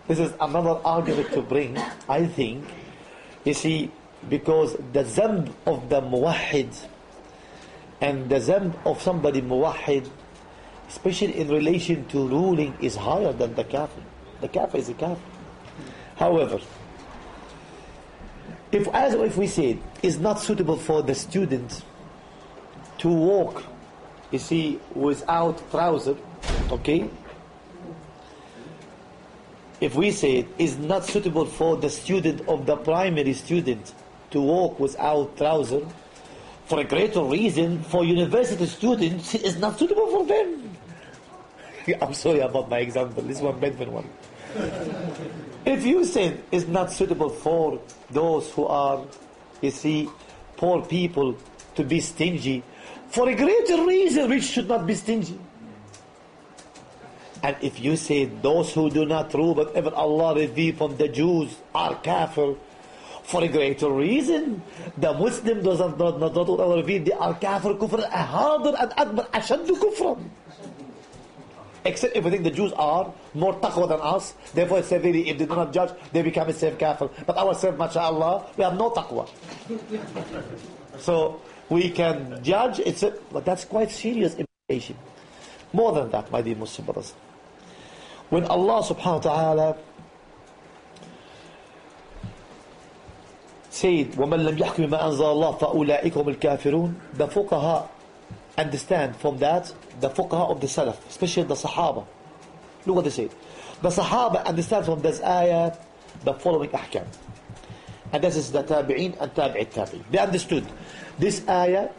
This is another argument to bring, I think, you see, because the zamb of the muwahid and the zamb of somebody muwahid, especially in relation to ruling, is higher than the kafir. The kafir is a kafir. However, if as if we said it's not suitable for the student to walk, you see, without trouser, okay? If we say it is not suitable for the student of the primary student to walk without trouser, for a greater reason, for university students, it's not suitable for them. [laughs] I'm sorry about my example. This one Bedouin one. If you say it's not suitable for those who are, you see, poor people to be stingy, for a greater reason, which should not be stingy. And if you say those who do not rule whatever Allah revealed from the Jews are kafir, for a greater reason, the Muslim does not, not, not, not Allah revealed, they are kafir, kufr, harder and akbar, ashaddu kufran. Except if we think the Jews are more taqwa than us, therefore it's really, if they do not judge, they become a self kafir. But ourselves, mashallah, we have no taqwa. so we can judge, it's a, that's quite serious implication. More than that, my dear Muslim brothers. When Allah subhanahu wa ta'ala said, وَمَنْ لَمْ يَحْكِمِ مَا أَنزَلَ اللَّهُ فَأُولَٰئِكَ هُمُ الْكَافِرُونَ The fuqaha understand from that, the fuqaha of the Salaf, especially the Sahaba. Look what they say. The Sahaba understand from this ayah the following ahkam. And this is the tabi'in and tabi'it tabi'in. They understood. This ayah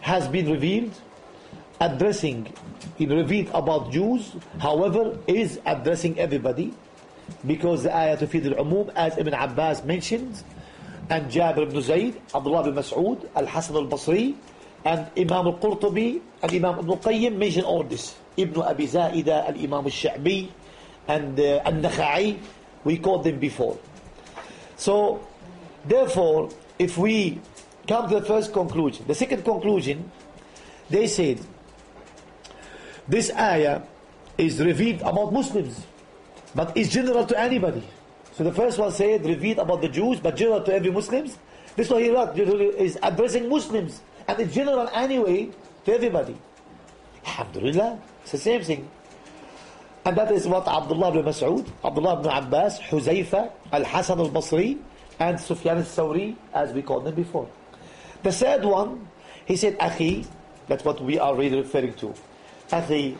has been revealed addressing, in revealed about Jews, however, is addressing everybody because the ayah to tufid al-umum as Ibn Abbas mentioned and Jabir ibn Zayd, Abdullah ibn Mas'ud, Al-Hasan al-Basri And Imam al-Qurtubi and Imam Ibn Qayyim mention all this. Ibn Abi Zaida, Al-Imam al-Sha'bi, and uh, Al-Nakha'i, we called them before. So, therefore, if we come to the first conclusion, the second conclusion, they said, this ayah is revealed about Muslims, but is general to anybody. So the first one said revealed about the Jews, but general to every Muslims. This one here is addressing Muslims, and it's general anyway to everybody. Alhamdulillah, it's the same thing. And that is what Abdullah ibn Mas'ud, Abdullah ibn Abbas, Huzaifa, Al-Hasan al-Basri, and Sufyan al-Sawri, as we called them before. The third one, he said, Akhi, that's what we are really referring to. Akhi,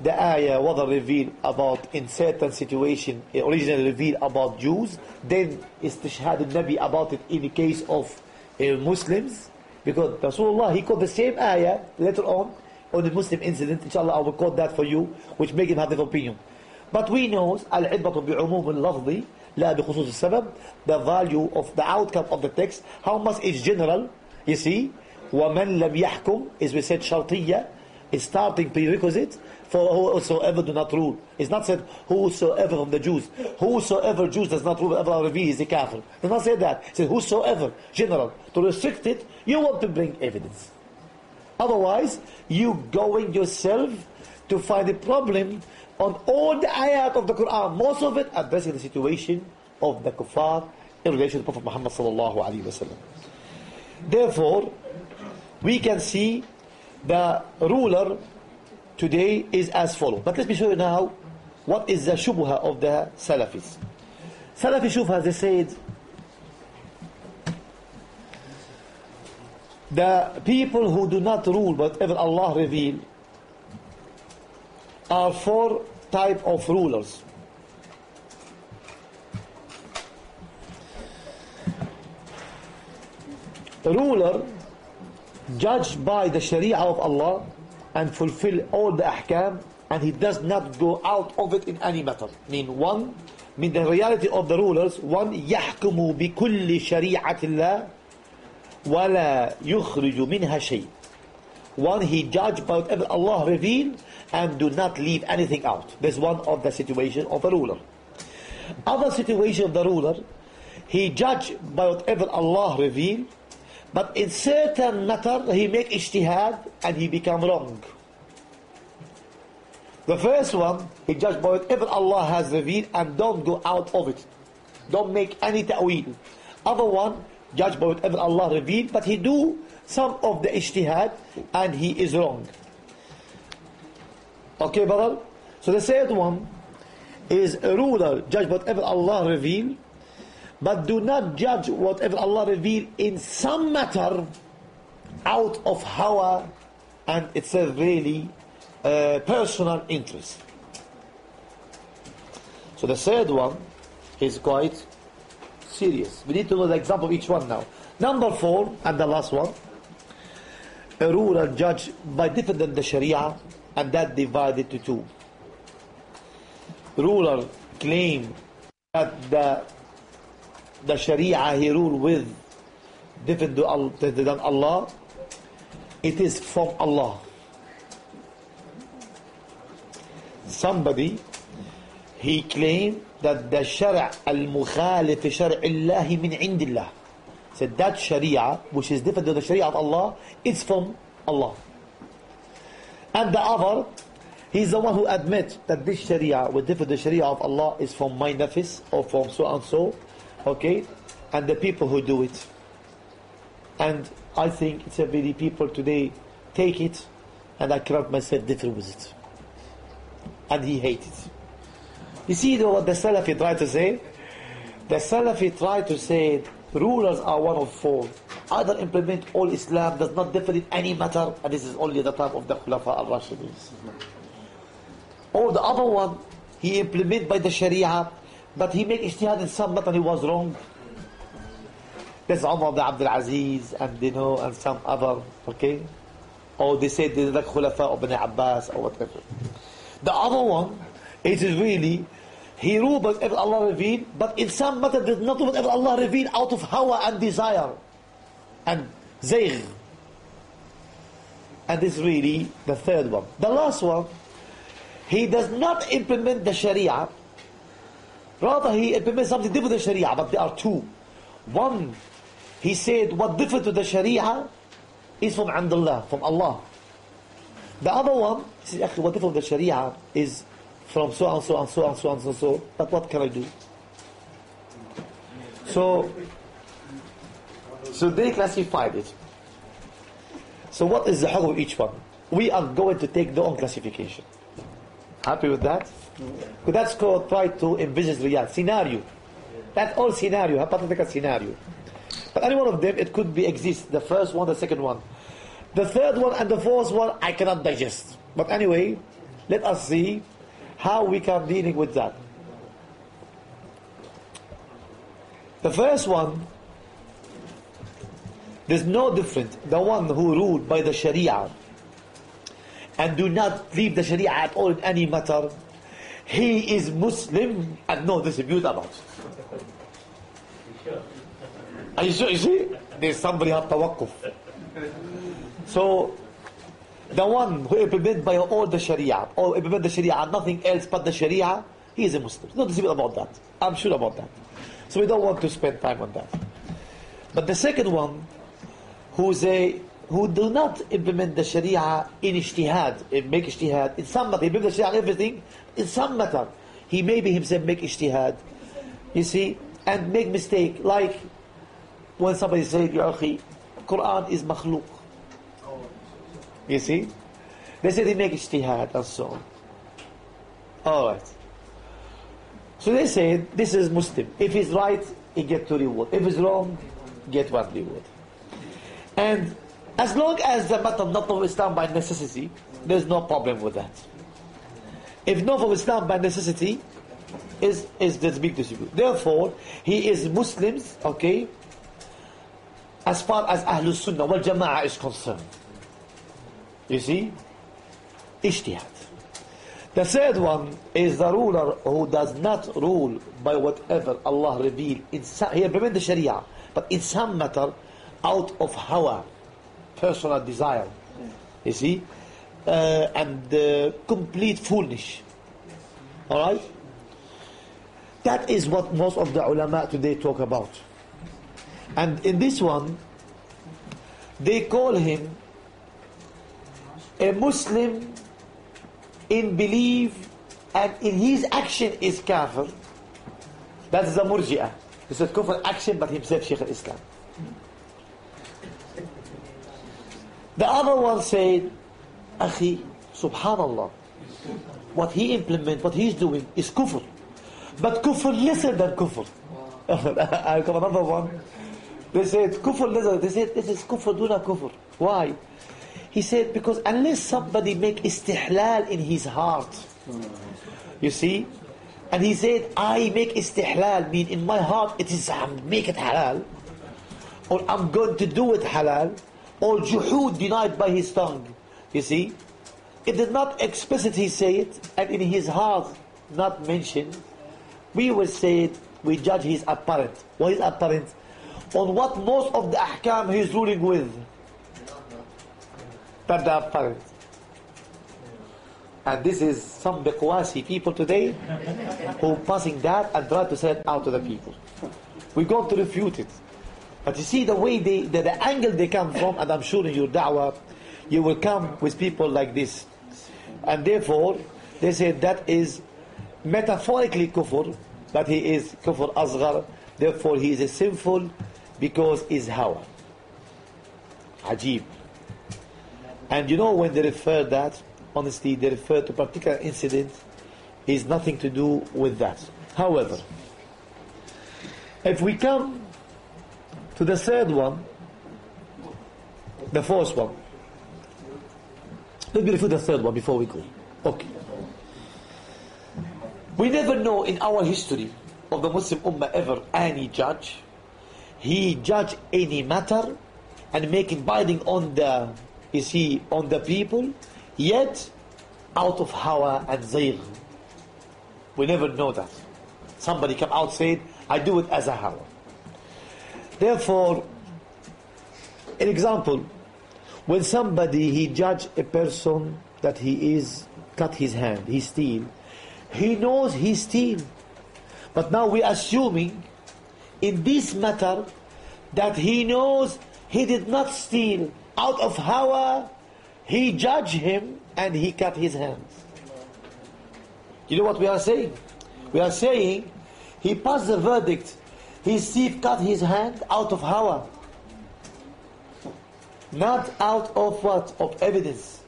the ayah was revealed about in certain situation, eh, originally revealed about Jews, then istishhad al-Nabi about it in the case of uh, Muslims, because Rasulullah, he called the same ayah later on, on the Muslim incident, inshallah I will quote that for you, which make him have the opinion. But we know, al-ibratu bi'umum al-lafzi, la bi-khusus al-sabab, the value of the outcome of the text, how much is general, you see, وَمَنْ لَمْ يَحْكُمْ is we said shartiya. is starting prerequisite for whosoever do not rule. It's not said whosoever from the Jews. Whosoever Jews does not rule ever reveal is a kafir. It's not said that. It said whosoever, general. To restrict it, you want to bring evidence. Otherwise, you going yourself to find a problem on all the ayat of the Quran. Most of it addressing the situation of the kuffar in relation to Prophet Muhammad sallallahu alaihi wasallam. Therefore, we can see the ruler today is as follows. But let me show you now what is the shubha of the Salafis. Salafi shubha, they said, the people who do not rule whatever Allah reveal are four type of rulers. ruler judged by the Sharia of Allah and fulfill all the ahkam and he does not go out of it in any matter. Mean one, mean the reality of the rulers, one يحكم بكل شريعة الله ولا يخرج منها شيء. One, he judge by whatever Allah reveal and do not leave anything out. That's one of the situation of the ruler. Other situation of the ruler, he judge by whatever Allah reveal, but in certain matter he make ijtihad and he become wrong. The first one, he judge by whatever Allah has revealed and don't go out of it. Don't make any ta'wil. Other one, judge by whatever Allah revealed, but he do some of the ijtihad and he is wrong. Okay, brother? So the third one is a ruler, judge whatever Allah reveal, but do not judge whatever Allah revealed in some matter out of hawa and it's a really uh, personal interest. So the third one is quite serious. We need to know the example of each one now. Number four, and the last one, a ruler judge by different than the Sharia, and that divided to two. Ruler claim that the the Sharia he rule with different than Allah, it is from Allah. Somebody, he claimed that the Shara' al-mukhalif Shara' Allah min indillah. Said that Sharia, which is different than the Sharia of Allah, it's from Allah. And the other, he's the one who admits that this Sharia, with different the Sharia of Allah, is from my nafis or from so and so, okay, and the people who do it. And I think it's a very people today take it, and I cannot myself differ with it. And he hates it. You see though, what the Salafi try to say? The Salafi try to say rulers are one of four. Either implement all Islam, does not differ in any matter, and this is only the time of the Khulafa al-Rashidin. Or the other one, he implement by the Sharia, but he make ijtihad in some matter he was wrong. There's Umar ibn Abdul Aziz and you know and some other, okay? Or they say they're like Khulafa ibn Abbas or whatever. The other one, it is really, he ruled whatever Allah revealed, but in some matter did not whatever Allah revealed out of hawa and desire and zayg. and this is really the third one. The last one, he does not implement the Sharia. Rather, he implements something different than Sharia, but there are two. One, he said what different to the Sharia is from Andullah, from Allah. The other one, he says, "Akhi, what different from the Sharia is from so and so and so and so and so, and so but what can I do? So, so they classified it. So what is the hukm of each one? We are going to take their own classification. Happy with that? That's called try to envisage reality. Scenario. That's all scenario, hypothetical scenario. But any one of them, it could be exist. The first one, the second one. The third one and the fourth one, I cannot digest. But anyway, let us see how we can dealing with that. The first one, there's no difference. The one who ruled by the Sharia and do not leave the Sharia at all in any matter, he is Muslim and no dispute about it. Are you sure? You see? There's somebody have tawakkuf. So, the one who implement by all the Sharia, or implement the Sharia nothing else but the Sharia, he is a Muslim. No dispute about that. I'm sure about that. So we don't want to spend time on that. But the second one, who say, who do not implement the Sharia in ijtihad, in make ijtihad, in somebody, implement the Sharia in everything, in some matter, he maybe himself make ijtihad, you see, and make mistake, like when somebody said, Ya akhi, Quran is makhluk. You see? They said they make ijtihad and so on. Alright. So they say this is Muslim. If he's right, he get two reward. If he's wrong, get one reward. And as long as the matter not of Islam by necessity, there's no problem with that. If not of Islam by necessity, is is the big dispute. Therefore, he is Muslims, okay, as far as Ahlul Sunnah wal Jama'ah is concerned. You see? Ijtihad. The third one is the ruler who does not rule by whatever Allah revealed. He implements the Sharia, but in some matter, out of hawa, personal desire. You see? Uh, and complete foolish. Alright? That is what most of the ulama today talk about. And in this one, they call him a Muslim in belief and in his action is kafir. That is the murji'ah. He said kufr action but himself Shaykh al-Islam. The other one said, Akhi, subhanallah, what he implement, what he's doing is kufr. But kufr lesser than kufr. [laughs] I come another one. They said kufr lesser. They said this is kufr duna kufr. Why? He said because unless somebody make istihlal in his heart, you see, and he said I make istihlal mean in my heart it is I'm make it halal, or I'm going to do it halal, or juhud denied by his tongue. You see, it did not explicitly say it, and in his heart not mentioned. We will say it, we judge his apparent. What is apparent? On what most of the ahkam he is ruling with. That the apparent. And this is some Bekwasi people today who passing that and try to sell it out to the people. We got to refute it. But you see the way they, the, the angle they come from, and I'm sure in your da'wah, you will come with people like this. And therefore, they say that is metaphorically kufr, but he is kufr asghar, therefore he is a sinful because is hawa. Ajib. And you know when they refer that, honestly, they refer to particular incident, is nothing to do with that. However, if we come to the third one, the fourth one, let me refer the third one before we go. Okay. We never know in our history of the Muslim Ummah ever any judge, he judge any matter and make it binding on the, you see, on the people, yet out of hawa and zayg. We never know that. Somebody come out saying, I do it as a hawa. Therefore, an example, when somebody he judge a person that he is cut his hand, he steal, he knows he steal. But now we assuming in this matter that he knows he did not steal. Out of hawa, he judge him and he cut his hands. You know what we are saying? We are saying he passed the verdict. His thief cut his hand out of hawa. Not out of what? Of evidence.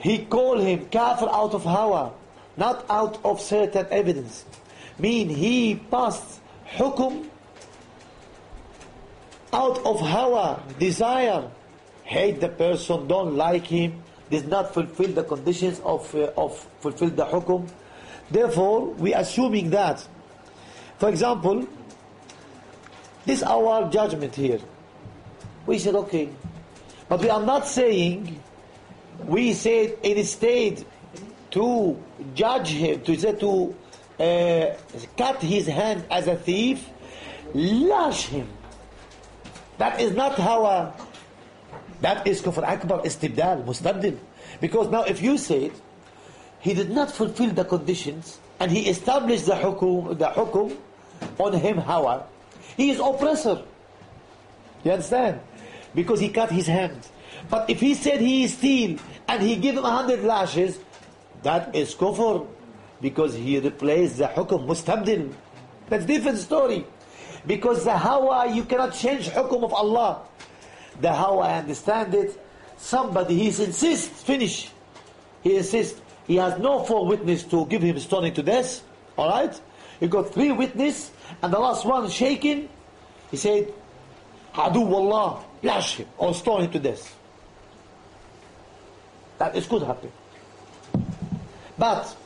He called him kafir out of hawa. Not out of certain evidence. Mean he passed hukum out of hawa, desire. Hate the person, don't like him, did not fulfill the conditions of, uh, of fulfill the hukum. Therefore, we assuming that. For example, this our judgment here. We said, okay. But we are not saying, we said instead to judge him, to say to uh, cut his hand as a thief, lash him. That is not how a, that is kufr akbar, istibdal, mustabdil. Because now if you said, he did not fulfill the conditions, and he established the hukum, the hukum on him hawa, he is oppressor. You understand? Because he cut his hand. But if he said he is steal, and he give him a hundred lashes, that is kufr. Because he replaced the hukum, mustabdil. That's different story. Because the hawa, you cannot change hukum of Allah. The hawa, I understand it. Somebody, he insists, finish. He insists. He has no four witness to give him stoning to death. Alright? He got three witness, and the last one shaking. He said, Adu Allah, lash him, or stone him to death. That is could happen. But,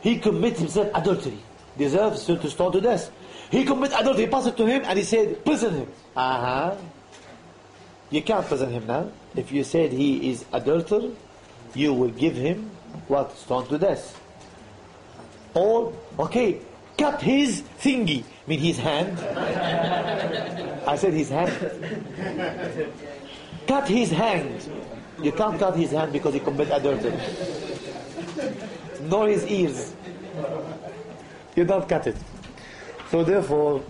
he commits himself adultery. Deserves to stone to death. He commit adultery, he passed it to him, and he said, prison him. Uh-huh. You can't prison him now. If you said he is adulterer, you will give him what? Stone to death. Or, okay, cut his thingy, mean his hand. I said his hand. cut his hand. You can't cut his hand because he committed adultery. Nor his ears. You don't cut it. So therefore,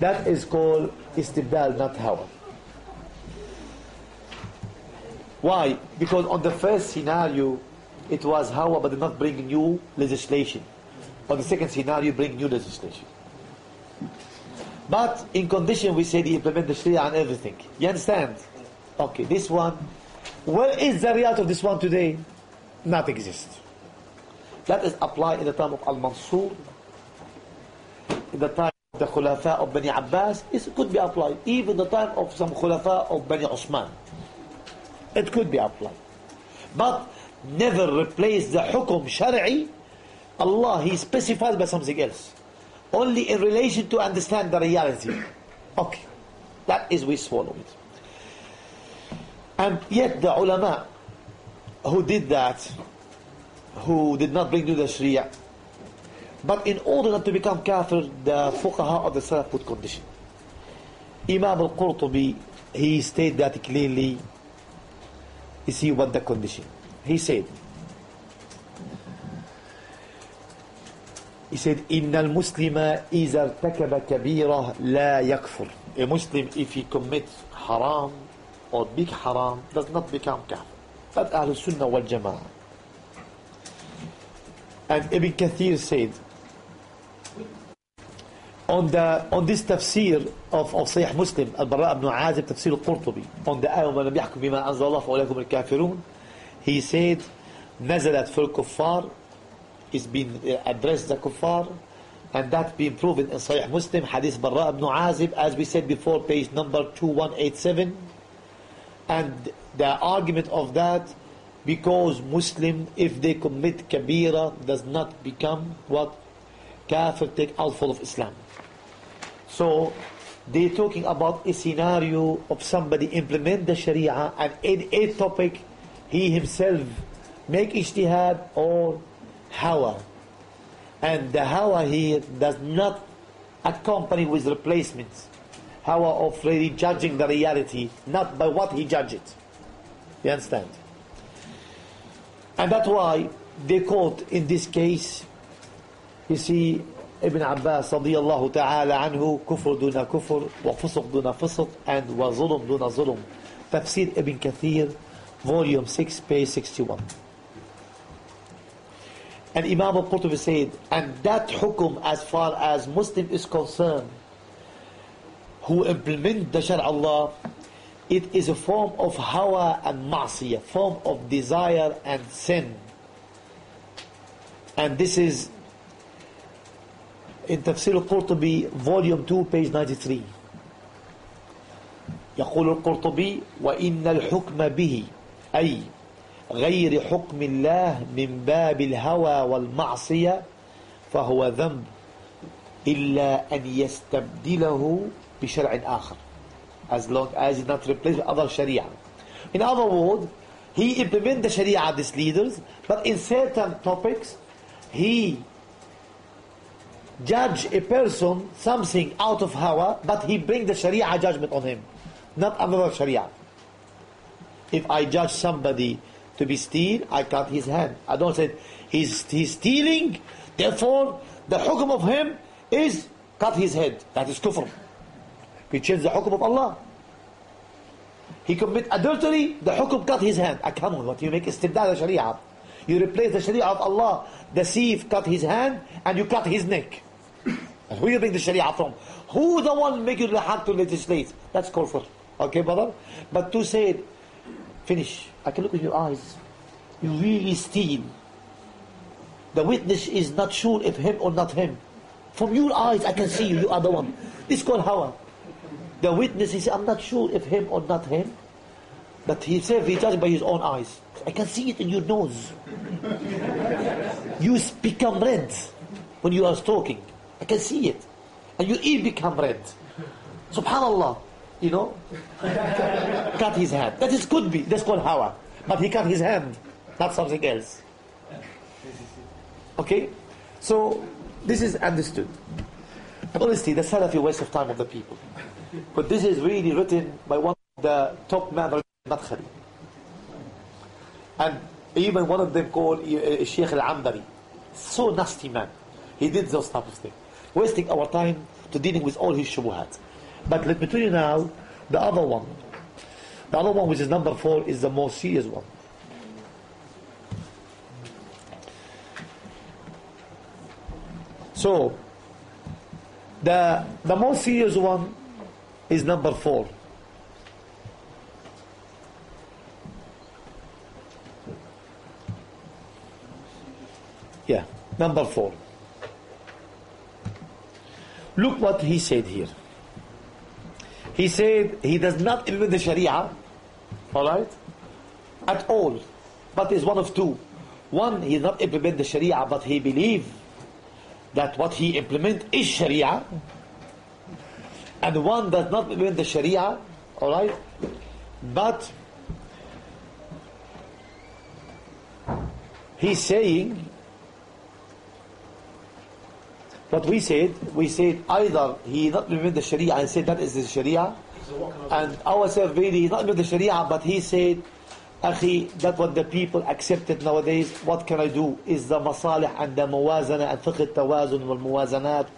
that is called istibdal, not hawa. Why? Because on the first scenario, it was hawa, but did not bring new legislation. On the second scenario, bring new legislation. But in condition, we they implement the Sharia and everything. You understand? Okay, this one. Where is the reality of this one today? Not exist. That is applied in the time of Al-Mansur, in the time of the Khulafa of Bani Abbas, it could be applied. Even the time of some Khulafa of Bani Osman. It could be applied. But never replace the hukum shari'i. Allah, He specifies by something else. Only in relation to understand the reality. Okay. That is we swallow it. And yet the ulama who did that, who did not bring to the Sharia, but in order not to become kafir, the fuqaha of the Salaf put condition. Imam al-Qurtubi, he stated that clearly. You see what the condition. He said, he said, إن المسلم إذا ارتكب كبيرة لا يكفر. A Muslim, if he commits haram or big haram, does not become kafir. That Ahl Sunnah wal Jama'ah. And Ibn Kathir said, on the on this tafsir of, of Sahih Muslim, Al-Bara ibn Azib, tafsir al-Qurtubi, on the ayah وَمَنْ يَحْكُمْ بِمَا أَنزَلَ اللَّهُ فَأُولَٰئِكَ هُمُ الْكَافِرُونَ he said نزلت في الكفار is being uh, addressed the kuffar and that being proven in Sahih Muslim hadith Bara ibn Azib as we said before page number 2187 and the argument of that because Muslim if they commit kabira does not become what? Kafir take out full of Islam. So they're talking about a scenario of somebody implement the Sharia and in a topic he himself make ijtihad or hawa. And the hawa here does not accompany with replacements. hawa of really judging the reality, not by what he judged it. You understand? And that's why they quote in this case, you see, Ibn Abbas radiallahu ta'ala anhu, kufr duna kufr, wa fusuq duna fusuq, and wa zulum duna zulum. Tafsir Ibn Kathir, volume 6, page 61. And Imam al-Qurtubi said, and that hukum as far as Muslim is concerned, who implement the Shar Allah, it is a form of hawa and ma'siyah, form of desire and sin. And this is in Tafsir al-Qurtubi, volume 2, page 93. يقول القرطبي وإن الحكم به أي غير حكم الله من باب الهوى والمعصية فهو ذنب إلا أن يستبدله بشرع آخر as long as it's not replaced with other sharia in other words he implement the sharia these leaders but in certain topics he judge a person something out of hawa but he bring the sharia judgment on him not another sharia if I judge somebody to be steal, I cut his hand. I don't say he's, he's stealing, therefore the hukum of him is cut his head. That is kufr. We change the hukum of Allah. He commit adultery, the hukum cut his hand. I come on, what you make istibdal the sharia. You replace the sharia of Allah. The thief cut his hand and you cut his neck. [coughs] And who you bring the sharia from? Who the one make you have to legislate? That's kufr. Okay, brother? But to say finish. I can look in your eyes. You really steal. The witness is not sure if him or not him. From your eyes, I can see you. You are the one. This is called hawa. The witness is, I'm not sure if him or not him. But he said he judged by his own eyes. I can see it in your nose. You become red when you are talking. I can see it. And your ear become red. Subhanallah. You know? [laughs] cut his hand. That is could be. That's called hawa. But he cut his hand, not something else. Okay? So, this is understood. And honestly, the Salafi waste of time of the people. But this is really written by one of the top men, Madkhali. And even one of them called uh, Sheikh Al-Ambari. So nasty man. He did those type of things. Wasting our time to dealing with all his shubuhat. But let me tell you now, the other one. The other one, which is number four, is the most serious one. So, the, the most serious one is number four. Yeah, number four. Look what he said here. He said he does not implement the Sharia, all right, at all, but is one of two. One, he not implement the Sharia, but he believes that what he implement is Sharia, and one does not implement the Sharia, all right, but he's saying what we said, we said either he not implement the Sharia and said that is the Sharia, and ourselves really he's not implement the Sharia, but he said, Akhi, that what the people accepted nowadays, what can I do? Is the masalih and the muwazana and fiqh tawazun wal muwazanat.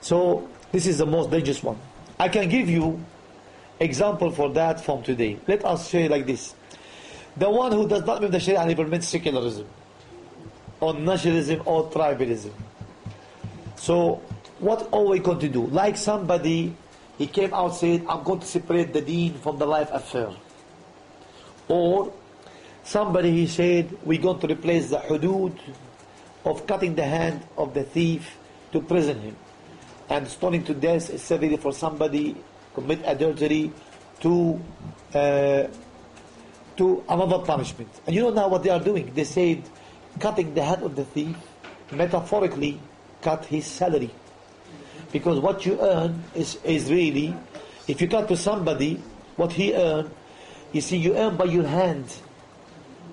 So, this is the most dangerous one. I can give you example for that from today. Let us say like this. The one who does not implement the Sharia and implements secularism or nationalism or tribalism. So, what are we going to do? Like somebody, he came out said, I'm going to separate the deen from the life affair. Or somebody he said, we're going to replace the hudud of cutting the hand of the thief to prison him. And stoning to death is severely for somebody commit adultery to uh, to another punishment. And you know now what they are doing? They said cutting the head of the thief, metaphorically cut his salary. Because what you earn is, is really, if you cut to somebody, what he earned, you see, you earn by your hand.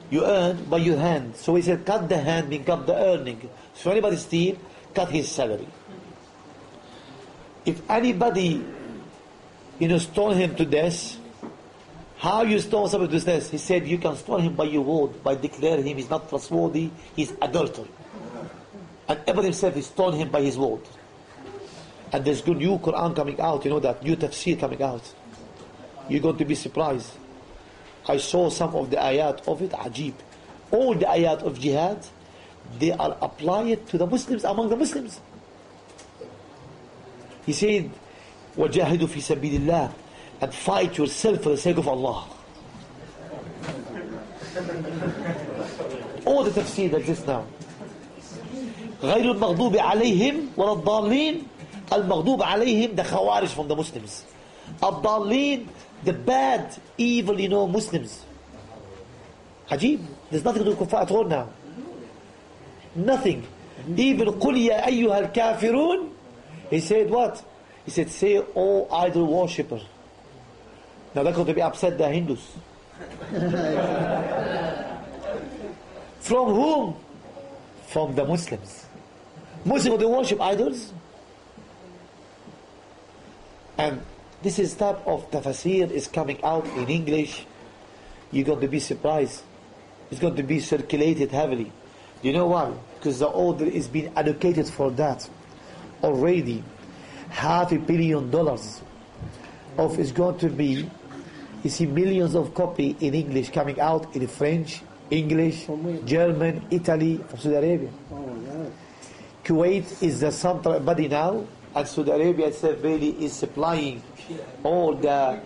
You earn by your hand. So he said, cut the hand, mean cut the earning. So anybody steal, cut his salary. if anybody, you know, stone him to death, how you stone somebody to death? He said, you can stone him by your word, by declaring him he's not trustworthy, he's adultery. And Ibn himself, he stoned him by his word. And there's good new Quran coming out, you know that, new tafsir coming out. You're going to be surprised. I saw some of the ayat of it, ajib. All the ayat of jihad, they are applied to the Muslims among the Muslims. He said, وَجَاهِدُوا فِي سَبِيلِ اللَّهِ And fight yourself for the sake of Allah. All the tafsir that exists now. غير المغضوب عليهم ولا الضالين المغضوب عليهم the Khawarij from the Muslims الضالين the bad evil you know Muslims عجيب there's nothing to do with kuffar at all now nothing even قل يا أيها الكافرون he said what he said say oh idol worshipper now they're going to be upset the Hindus. From whom? From the Muslims. Muslims they worship idols. And this is type of tafsir is coming out in English. You're going to be surprised. It's going to be circulated heavily. You know why? Because the order is being allocated for that already. Half a billion dollars of is going to be you see millions of copy in English coming out in French English German Italy from Saudi Arabia Kuwait is the central body now and Saudi Arabia itself really is supplying all the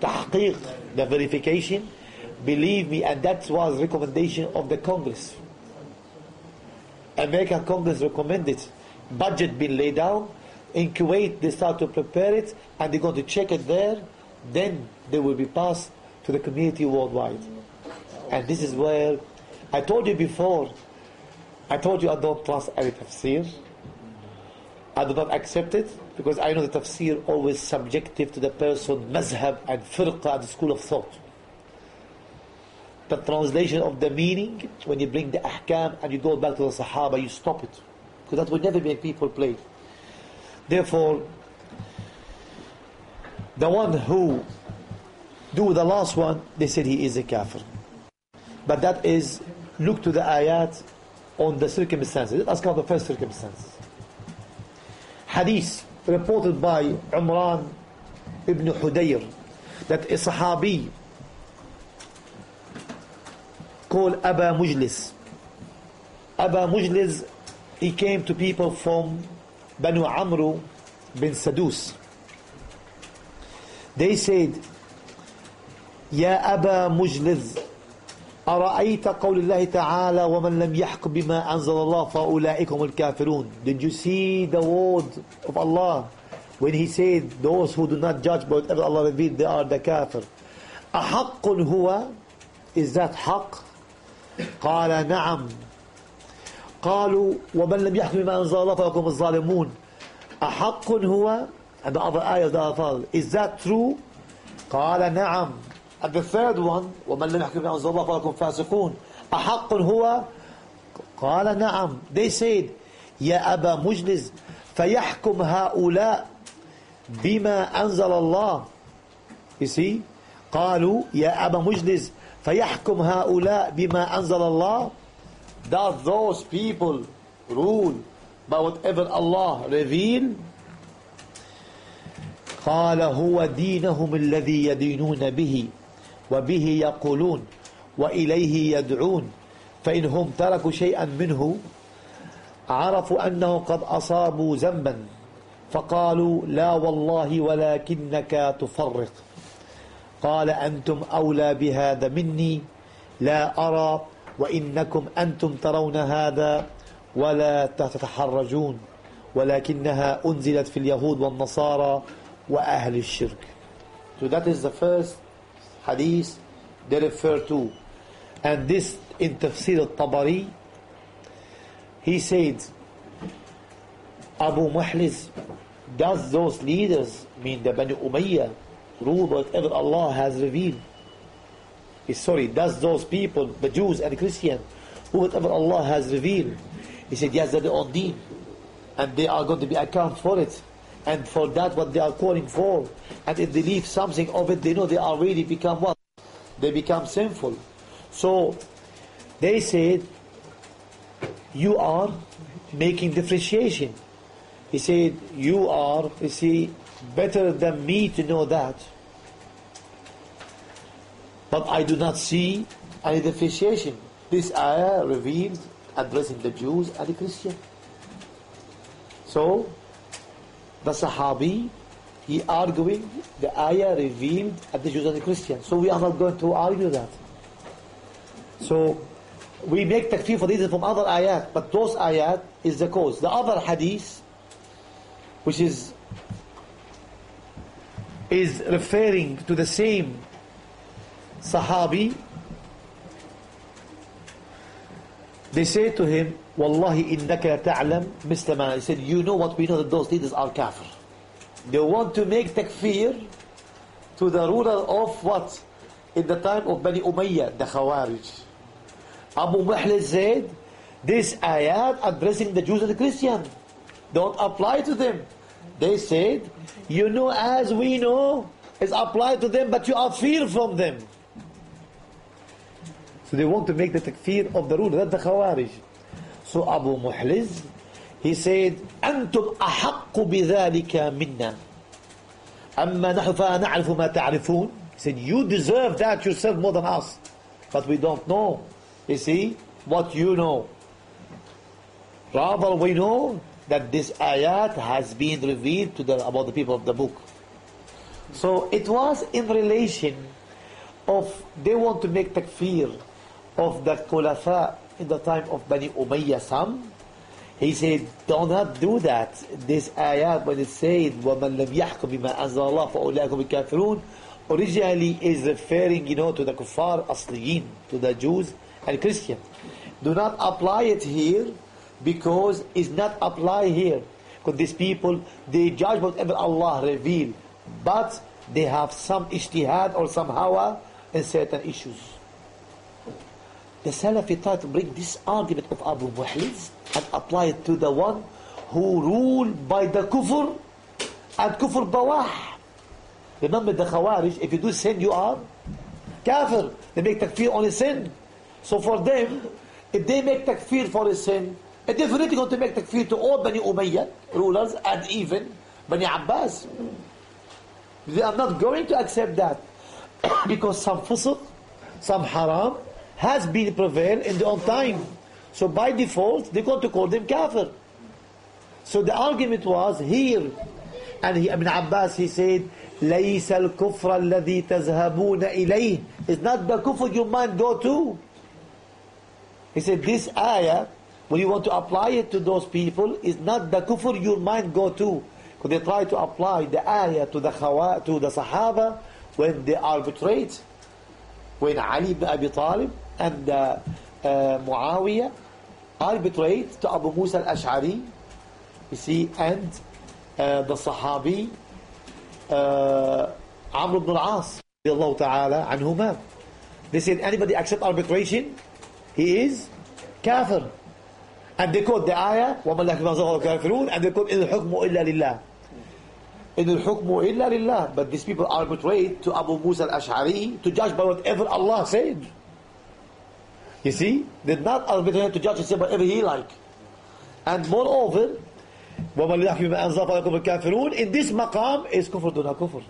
tahqiq, the verification. Believe me, and that was recommendation of the Congress. American Congress recommended budget being laid down. In Kuwait, they start to prepare it, and they're going to check it there. Then they will be passed to the community worldwide. And this is where I told you before. I told you I don't trust any tafsir. I do not accept it because I know the tafsir always subjective to the person, mazhab and firqa and school of thought. The translation of the meaning, when you bring the ahkam and you go back to the sahaba, you stop it. Because that would never make people play. Therefore, the one who do the last one, they said he is a kafir. But that is, look to the ayat on the circumstances. Let us count the first circumstance. Hadith reported by Umran ibn Hudayr that a Sahabi called Aba Mujlis. Aba Mujlis, he came to people from Banu Amru bin Sadus. They said, يا أبا مجلز أرأيت قول الله تعالى ومن لم يحكم بما أنزل الله فأولئك هم الكافرون Did you see the word of Allah when he said those who do not judge by whatever Allah revealed they are the kafir أحق هو Is that حق قال نعم قالوا ومن لم يحكم بما أنزل الله فهم الظالمون أحق هو and the other ayah the other Is that true قال نعم And the third one, وَمَنْ لَمْ يَحْكُمْ بِمَا أَنزَلَ اللَّهُ فَلَكُمْ فَاسِقُونَ أَحَقٌّ هُوَ قال نعم They said يا أبا مجلس فيحكم هؤلاء بما أنزل الله You see قالوا يا أبا مجلس فيحكم هؤلاء بما أنزل الله Does those people rule by whatever Allah reveal قال هو دينهم الذي يدينون به وبه يقولون وإليه يدعون. فإنهم تركوا شيئا منه عرفوا أنه قد أصابوا ذنبا فقالوا لا والله ولكنك تفرق. قال أنتم أولى بهذا مني لا أرى وإنكم أنتم ترون هذا ولا تتحرجون ولكنها أنزلت في اليهود والنصارى وأهل الشرك. So that is the first hadith they refer to. And this in Tafsir al-Tabari, he said, Abu Mujlis, does those leaders mean the Banu Umayyah rule whatever Allah has revealed? He, sorry, does those people, the Jews and the Christians, who whatever Allah has revealed? He said, yes, they're on deen. And they are going to be account for it. And for that what they are calling for. And if they leave something of it, they know they already become what? They become sinful. So they said, you are making differentiation. He said, you are, you see, better than me to know that. But I do not see any differentiation. This ayah revealed addressing the Jews and the Christians. So, the Sahabi, he arguing the ayah revealed at the Jews and the Christians. So we are not going to argue that. So, we make takfir for this from other ayat, but those ayat is the cause. The other hadith, which is is referring to the same Sahabi, they say to him, Wallahi innaka ta'lam mislama. He said, you know what we know that those leaders are kafir. They want to make takfir to the ruler of what? In the time of Bani Umayyah, the Khawarij. Abu Mujlis said, this ayat addressing the Jews and the Christians don't apply to them. They said, you know as we know, it's applied to them, but you are fear from them. So they want to make the takfir of the ruler, that's the Khawarij through Abu Mujlis, he said, "Antum aḥqu بذلك minna." أما نحن فنعرف ma تعرفون He said, you deserve that yourself more than us. But we don't know, you see, what you know. Rather, we know that this ayat has been revealed to the, about the people of the book. So it was in relation of, they want to make takfir of the kulafa." in the time of Bani Umayyah some. He said, do not do that. This ayat, when it said, وَمَنْ لَمْ يَحْكُمْ بِمَا أَنزَلَ اللَّهُ فَأُولَٰئِكُمُ الْكَافِرُونَ Originally is referring, you know, to the kuffar asliyin, to the Jews and Christians. Do not apply it here because it's not apply here. Because these people, they judge whatever Allah revealed, but they have some ijtihad or some hawa in certain issues. The Salafi tried to bring this argument of Abu Mujlis and apply it to the one who ruled by the kufr and kufr bawah. Remember the Khawarij, if you do sin, you are kafir. They make takfir on a sin. So for them, if they make takfir for a sin, it definitely going to make takfir to all Bani Umayyad rulers and even Bani Abbas. They are not going to accept that [coughs] because some fusuq, some haram has been prevailed in their own time. So by default, they're going to call them kafir. So the argument was here, and he, Ibn Abbas, he said, ليس الكفر الذي تذهبون إليه It's not the kufr you might go to. He said, this ayah, when you want to apply it to those people, is not the kufr your mind go to. Because they try to apply the ayah to the khawa, to the Sahaba when they arbitrate. When Ali ibn Abi Talib and uh, uh, Muawiyah arbitrate to Abu Musa al-Ash'ari, you see, and uh, the Sahabi uh, Amr ibn al-As, Allah ta'ala anhuma. They said, anybody accept arbitration, he is kafir. And they quote the ayah, وَمَنْ لَكْ مَا زَغَرُ كَافِرُونَ And they quote, إِنِ الْحُكْمُ إِلَّا لِلَّهِ إِنِ الْحُكْمُ إِلَّا لِلَّهِ But these people arbitrate to Abu Musa al-Ash'ari to judge by whatever Allah said. You see? They did not arbitrate to judge and say whatever he like. And moreover, وَمَنْ لَكْ مَا أَنزَلَ فَلَكُمُ الْكَافِرُونَ In this maqam is kufr duna kufr.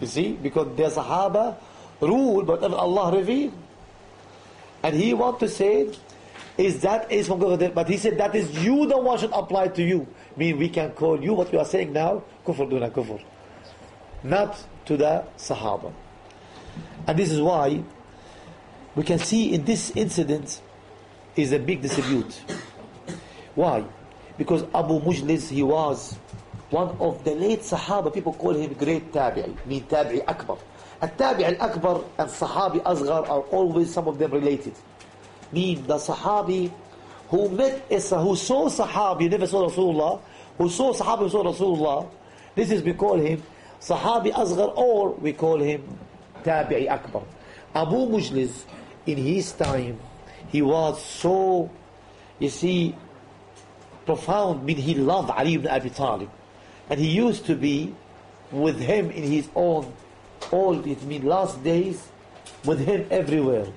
You see? Because the Sahaba rule whatever Allah revealed. And he want to say, is that is from God, but he said that is you the one should apply to you. Mean we can call you what you are saying now, kufr duna kufr. Not to the Sahaba. And this is why we can see in this incident is a big dispute. Why? Because Abu Mujlis, he was one of the late Sahaba. People call him great Tabi'i, mean Tabi'i Akbar. A Tabi'i Al-Akbar and Sahabi Asghar are always some of them related. Mean the Sahabi who met Isa, who saw Sahabi, never saw Rasulullah, who saw Sahabi, saw Rasulullah, this is we call him Sahabi Asghar or we call him Tabi'i Akbar. Abu Mujlis in his time, he was so, you see, profound, mean he loved Ali ibn Abi Talib. And he used to be with him in his own old, it means last days, with him everywhere.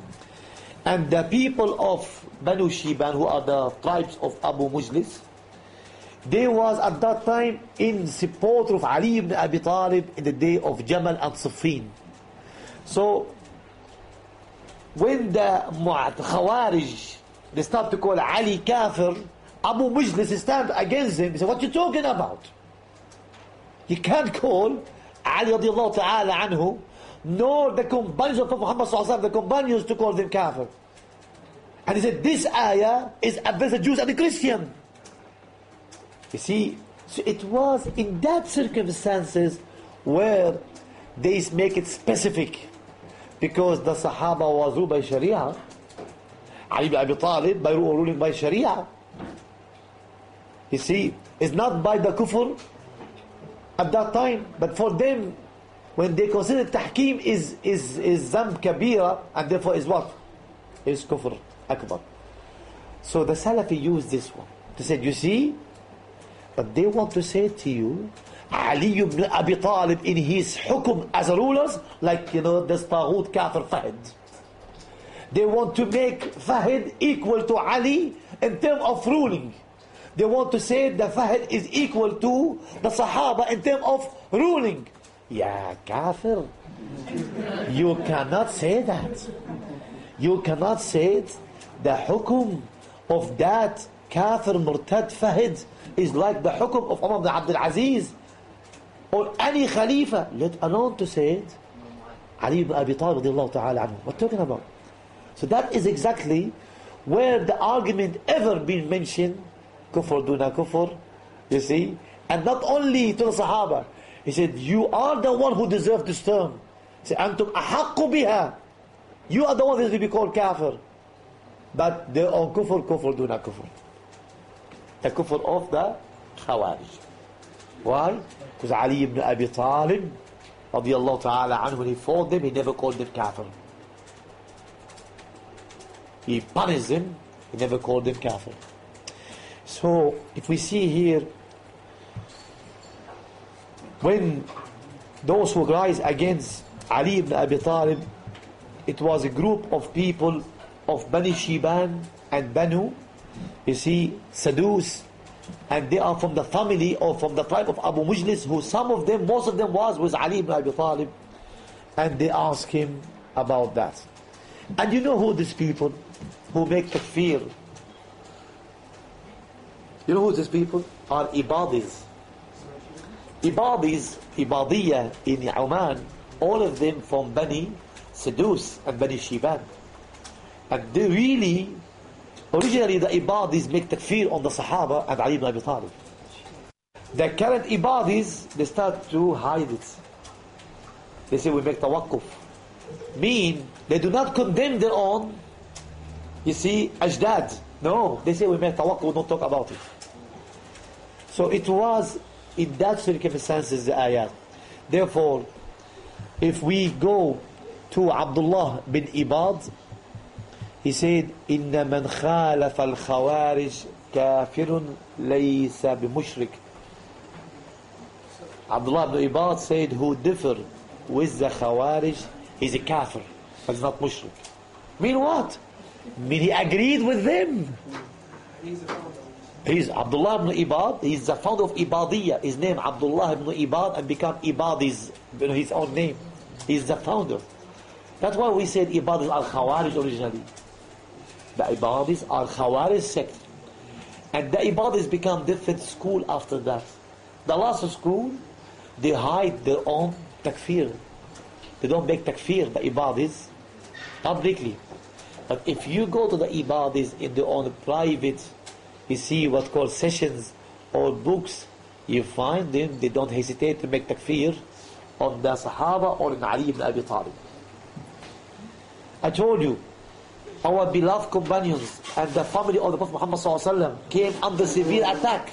And the people of Banu Shiban, who are the tribes of Abu Mujlis, they was at that time in support of Ali ibn Abi Talib in the day of Jamal and Siffin. So, when the Khawarij, they start to call Ali Kafir, Abu Mujlis stand against him. He said, what you talking about? You can't call Ali radiallahu ta'ala anhu, nor the companions of Muhammad sallallahu the companions to call them kafir. And he said, this ayah is against the Jews and the Christian. You see, so it was in that circumstances where they make it specific. Because the Sahaba was ruled by Sharia. Ali ibn Abi Talib by ruling by Sharia. You see, it's not by the kufr at that time, but for them, when they consider tahkim is is is zam kabira, and therefore is what? Is kufr akbar. So the Salafi used this one. They said, you see, but they want to say to you, Ali ibn Abi Talib in his hukum as rulers, like, you know, this Taghut Kafir Fahd. They want to make Fahd equal to Ali in terms of ruling. They want to say the Fahd is equal to the Sahaba in terms of ruling. Yeah, Kafir. You cannot say that. You cannot say it. The hukum of that Kafir Murtad Fahd is like the hukum of Umar ibn Abdul Aziz or any Khalifa, let alone to say it, Ali ibn Abi Talib ta'ala anhu. What talking about? So that is exactly where the argument ever been mentioned, kufr duna kufr, you see? And not only to the Sahaba. He said, you are the one who deserve this term. He said, antum ahakku biha. You are the one that will be called kafir. But they are kufr, kufr duna kufr. The kufr of the Khawarij. Why? Because Ali ibn Abi Talib, radiallahu ta'ala anhu, when he fought them, he never called them kafir. He punished them, he never called them kafir. So, if we see here, when those who rise against Ali ibn Abi Talib, it was a group of people of Bani Shiban and Banu, you see, Sadus, and they are from the family or from the tribe of Abu Mujlis, who some of them, most of them was, was Ali ibn Abi Talib, and they ask him about that. And you know who these people who make takfir? You know who these people? Are Ibadis. Ibadis, Ibadiyah in Oman, all of them from Bani Sadus and Bani Shiban. And they really, originally the Ibadis make takfir on the Sahaba and Ali ibn Abi Talib. The current Ibadis, they start to hide it. They say we make tawakkuf. Mean, they do not condemn their own, you see, ajdad. No, they say we make tawakkuf, don't talk about it. So it was in that circumstances the ayat. Therefore, if we go to Abdullah bin Ibad, he said, إن من خالف الخوارج كافر ليس بمشرك. Abdullah ibn Ibad said, who differ with the Khawarij, he's a kafir, but he's not mushrik. Mean what? Mean he agreed with them. He's Abdullah ibn Ibad, he's the founder of Ibadiyya. His name Abdullah ibn Ibad and become Ibadi's his own name. He's the founder. That's why we said Ibadis are Khawarij originally. The Ibadis are Khawarij sect. And the Ibadis become different school after that. The last school, they hide their own takfir. They don't make takfir, the Ibadis, publicly. But if you go to the Ibadis in their own private, you see what called sessions or books, you find them, they don't hesitate to make takfir on the Sahaba or in Ali ibn Abi Talib. I told you, our beloved companions and the family of the Prophet Muhammad ﷺ came under severe attack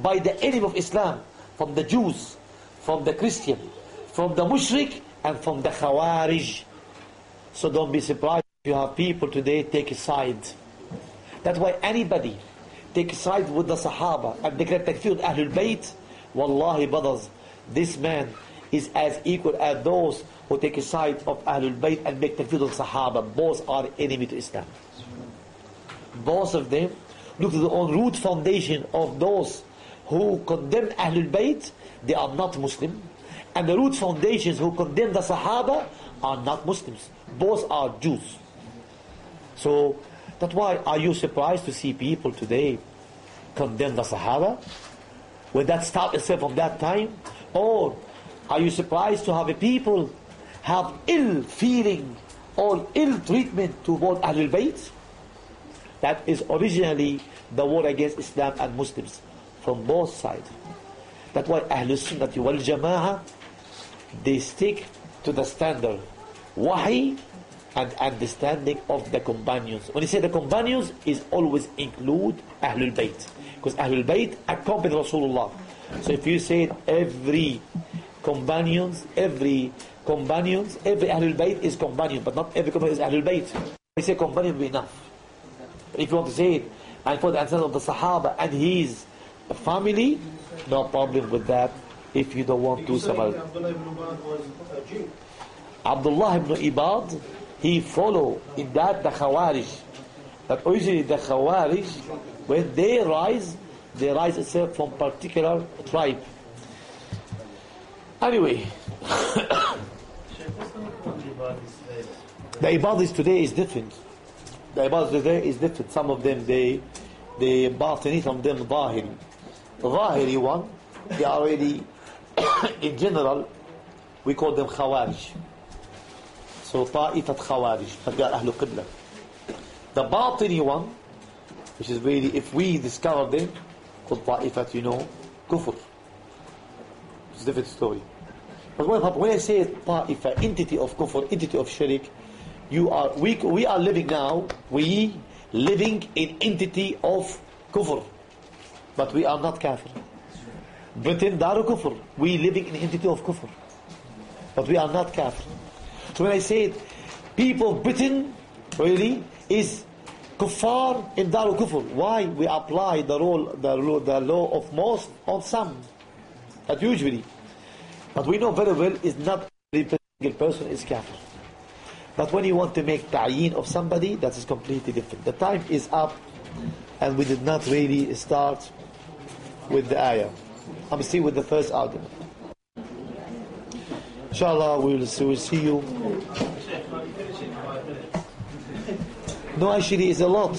by the enemy of Islam, from the Jews, from the Christian, from the Mushrik, and from the Khawarij. So don't be surprised if you have people today take a side. That's why anybody take a side with the Sahaba and declare takfir Ahlul Bayt, Wallahi, brothers, this man is as equal as those who take a side of Ahlul Bayt and make takfir of Sahaba. Both are enemy to Islam. Both of them look to the root foundation of those who condemn Ahlul Bayt, they are not Muslim. And the root foundations who condemn the Sahaba are not Muslims. Both are Jews. So that's why are you surprised to see people today condemn the Sahaba? When that start itself from that time? Or are you surprised to have a people have ill feeling or ill treatment toward Ahlul Bayt? That is originally the war against Islam and Muslims from both sides. That's why Ahlul Sunnah wal Jama'ah they stick to the standard wahi and understanding of the companions. When you say the companions, is always include Ahlul Bayt. Because Ahlul Bayt accompanied Rasulullah. So if you say every companions, every companions, every Ahlul Bayt is companion, but not every companion is Ahlul Bayt. You say companion will be enough. But if you want to say it, and for the answer of the Sahaba and his family, no problem with that if you don't want to other- Abdullah ibn Ubad was a Jew. Abdullah ibn Ibad, he follow in that the Khawarij. That originally the Khawarij, when they rise, they rise itself from particular tribe. Anyway, the Ibadis today? is different. The Ibadis today is different. Some of them, they, they Batini, some of them Zahiri. Zahiri one, they are already, [coughs] in general, we call them Khawarij. So Ta'ifat Khawarij, but they Qibla. The Batini one, which is really, if we discover them, called Ta'ifat, you know, Kufr. It's a different story. But when, I say Ta'ifa, entity of Kufr, entity of Shirk, you are, we, we are living now, we living in entity of Kufr. But we are not Kafir. Britain, Daru Kufr. We living in entity of Kufr. But we are not Kafir. So when I say it, people of Britain, really, is kuffar in Daru Kufr. Why? We apply the rule, the, the law of most on some. But usually. But we know very well is not every single person is kafir. But when you want to make ta'yin of somebody, that is completely different. The time is up, and we did not really start with the ayah. I'm still with the first argument. Inshallah, we will see, you. No, actually, it's a lot.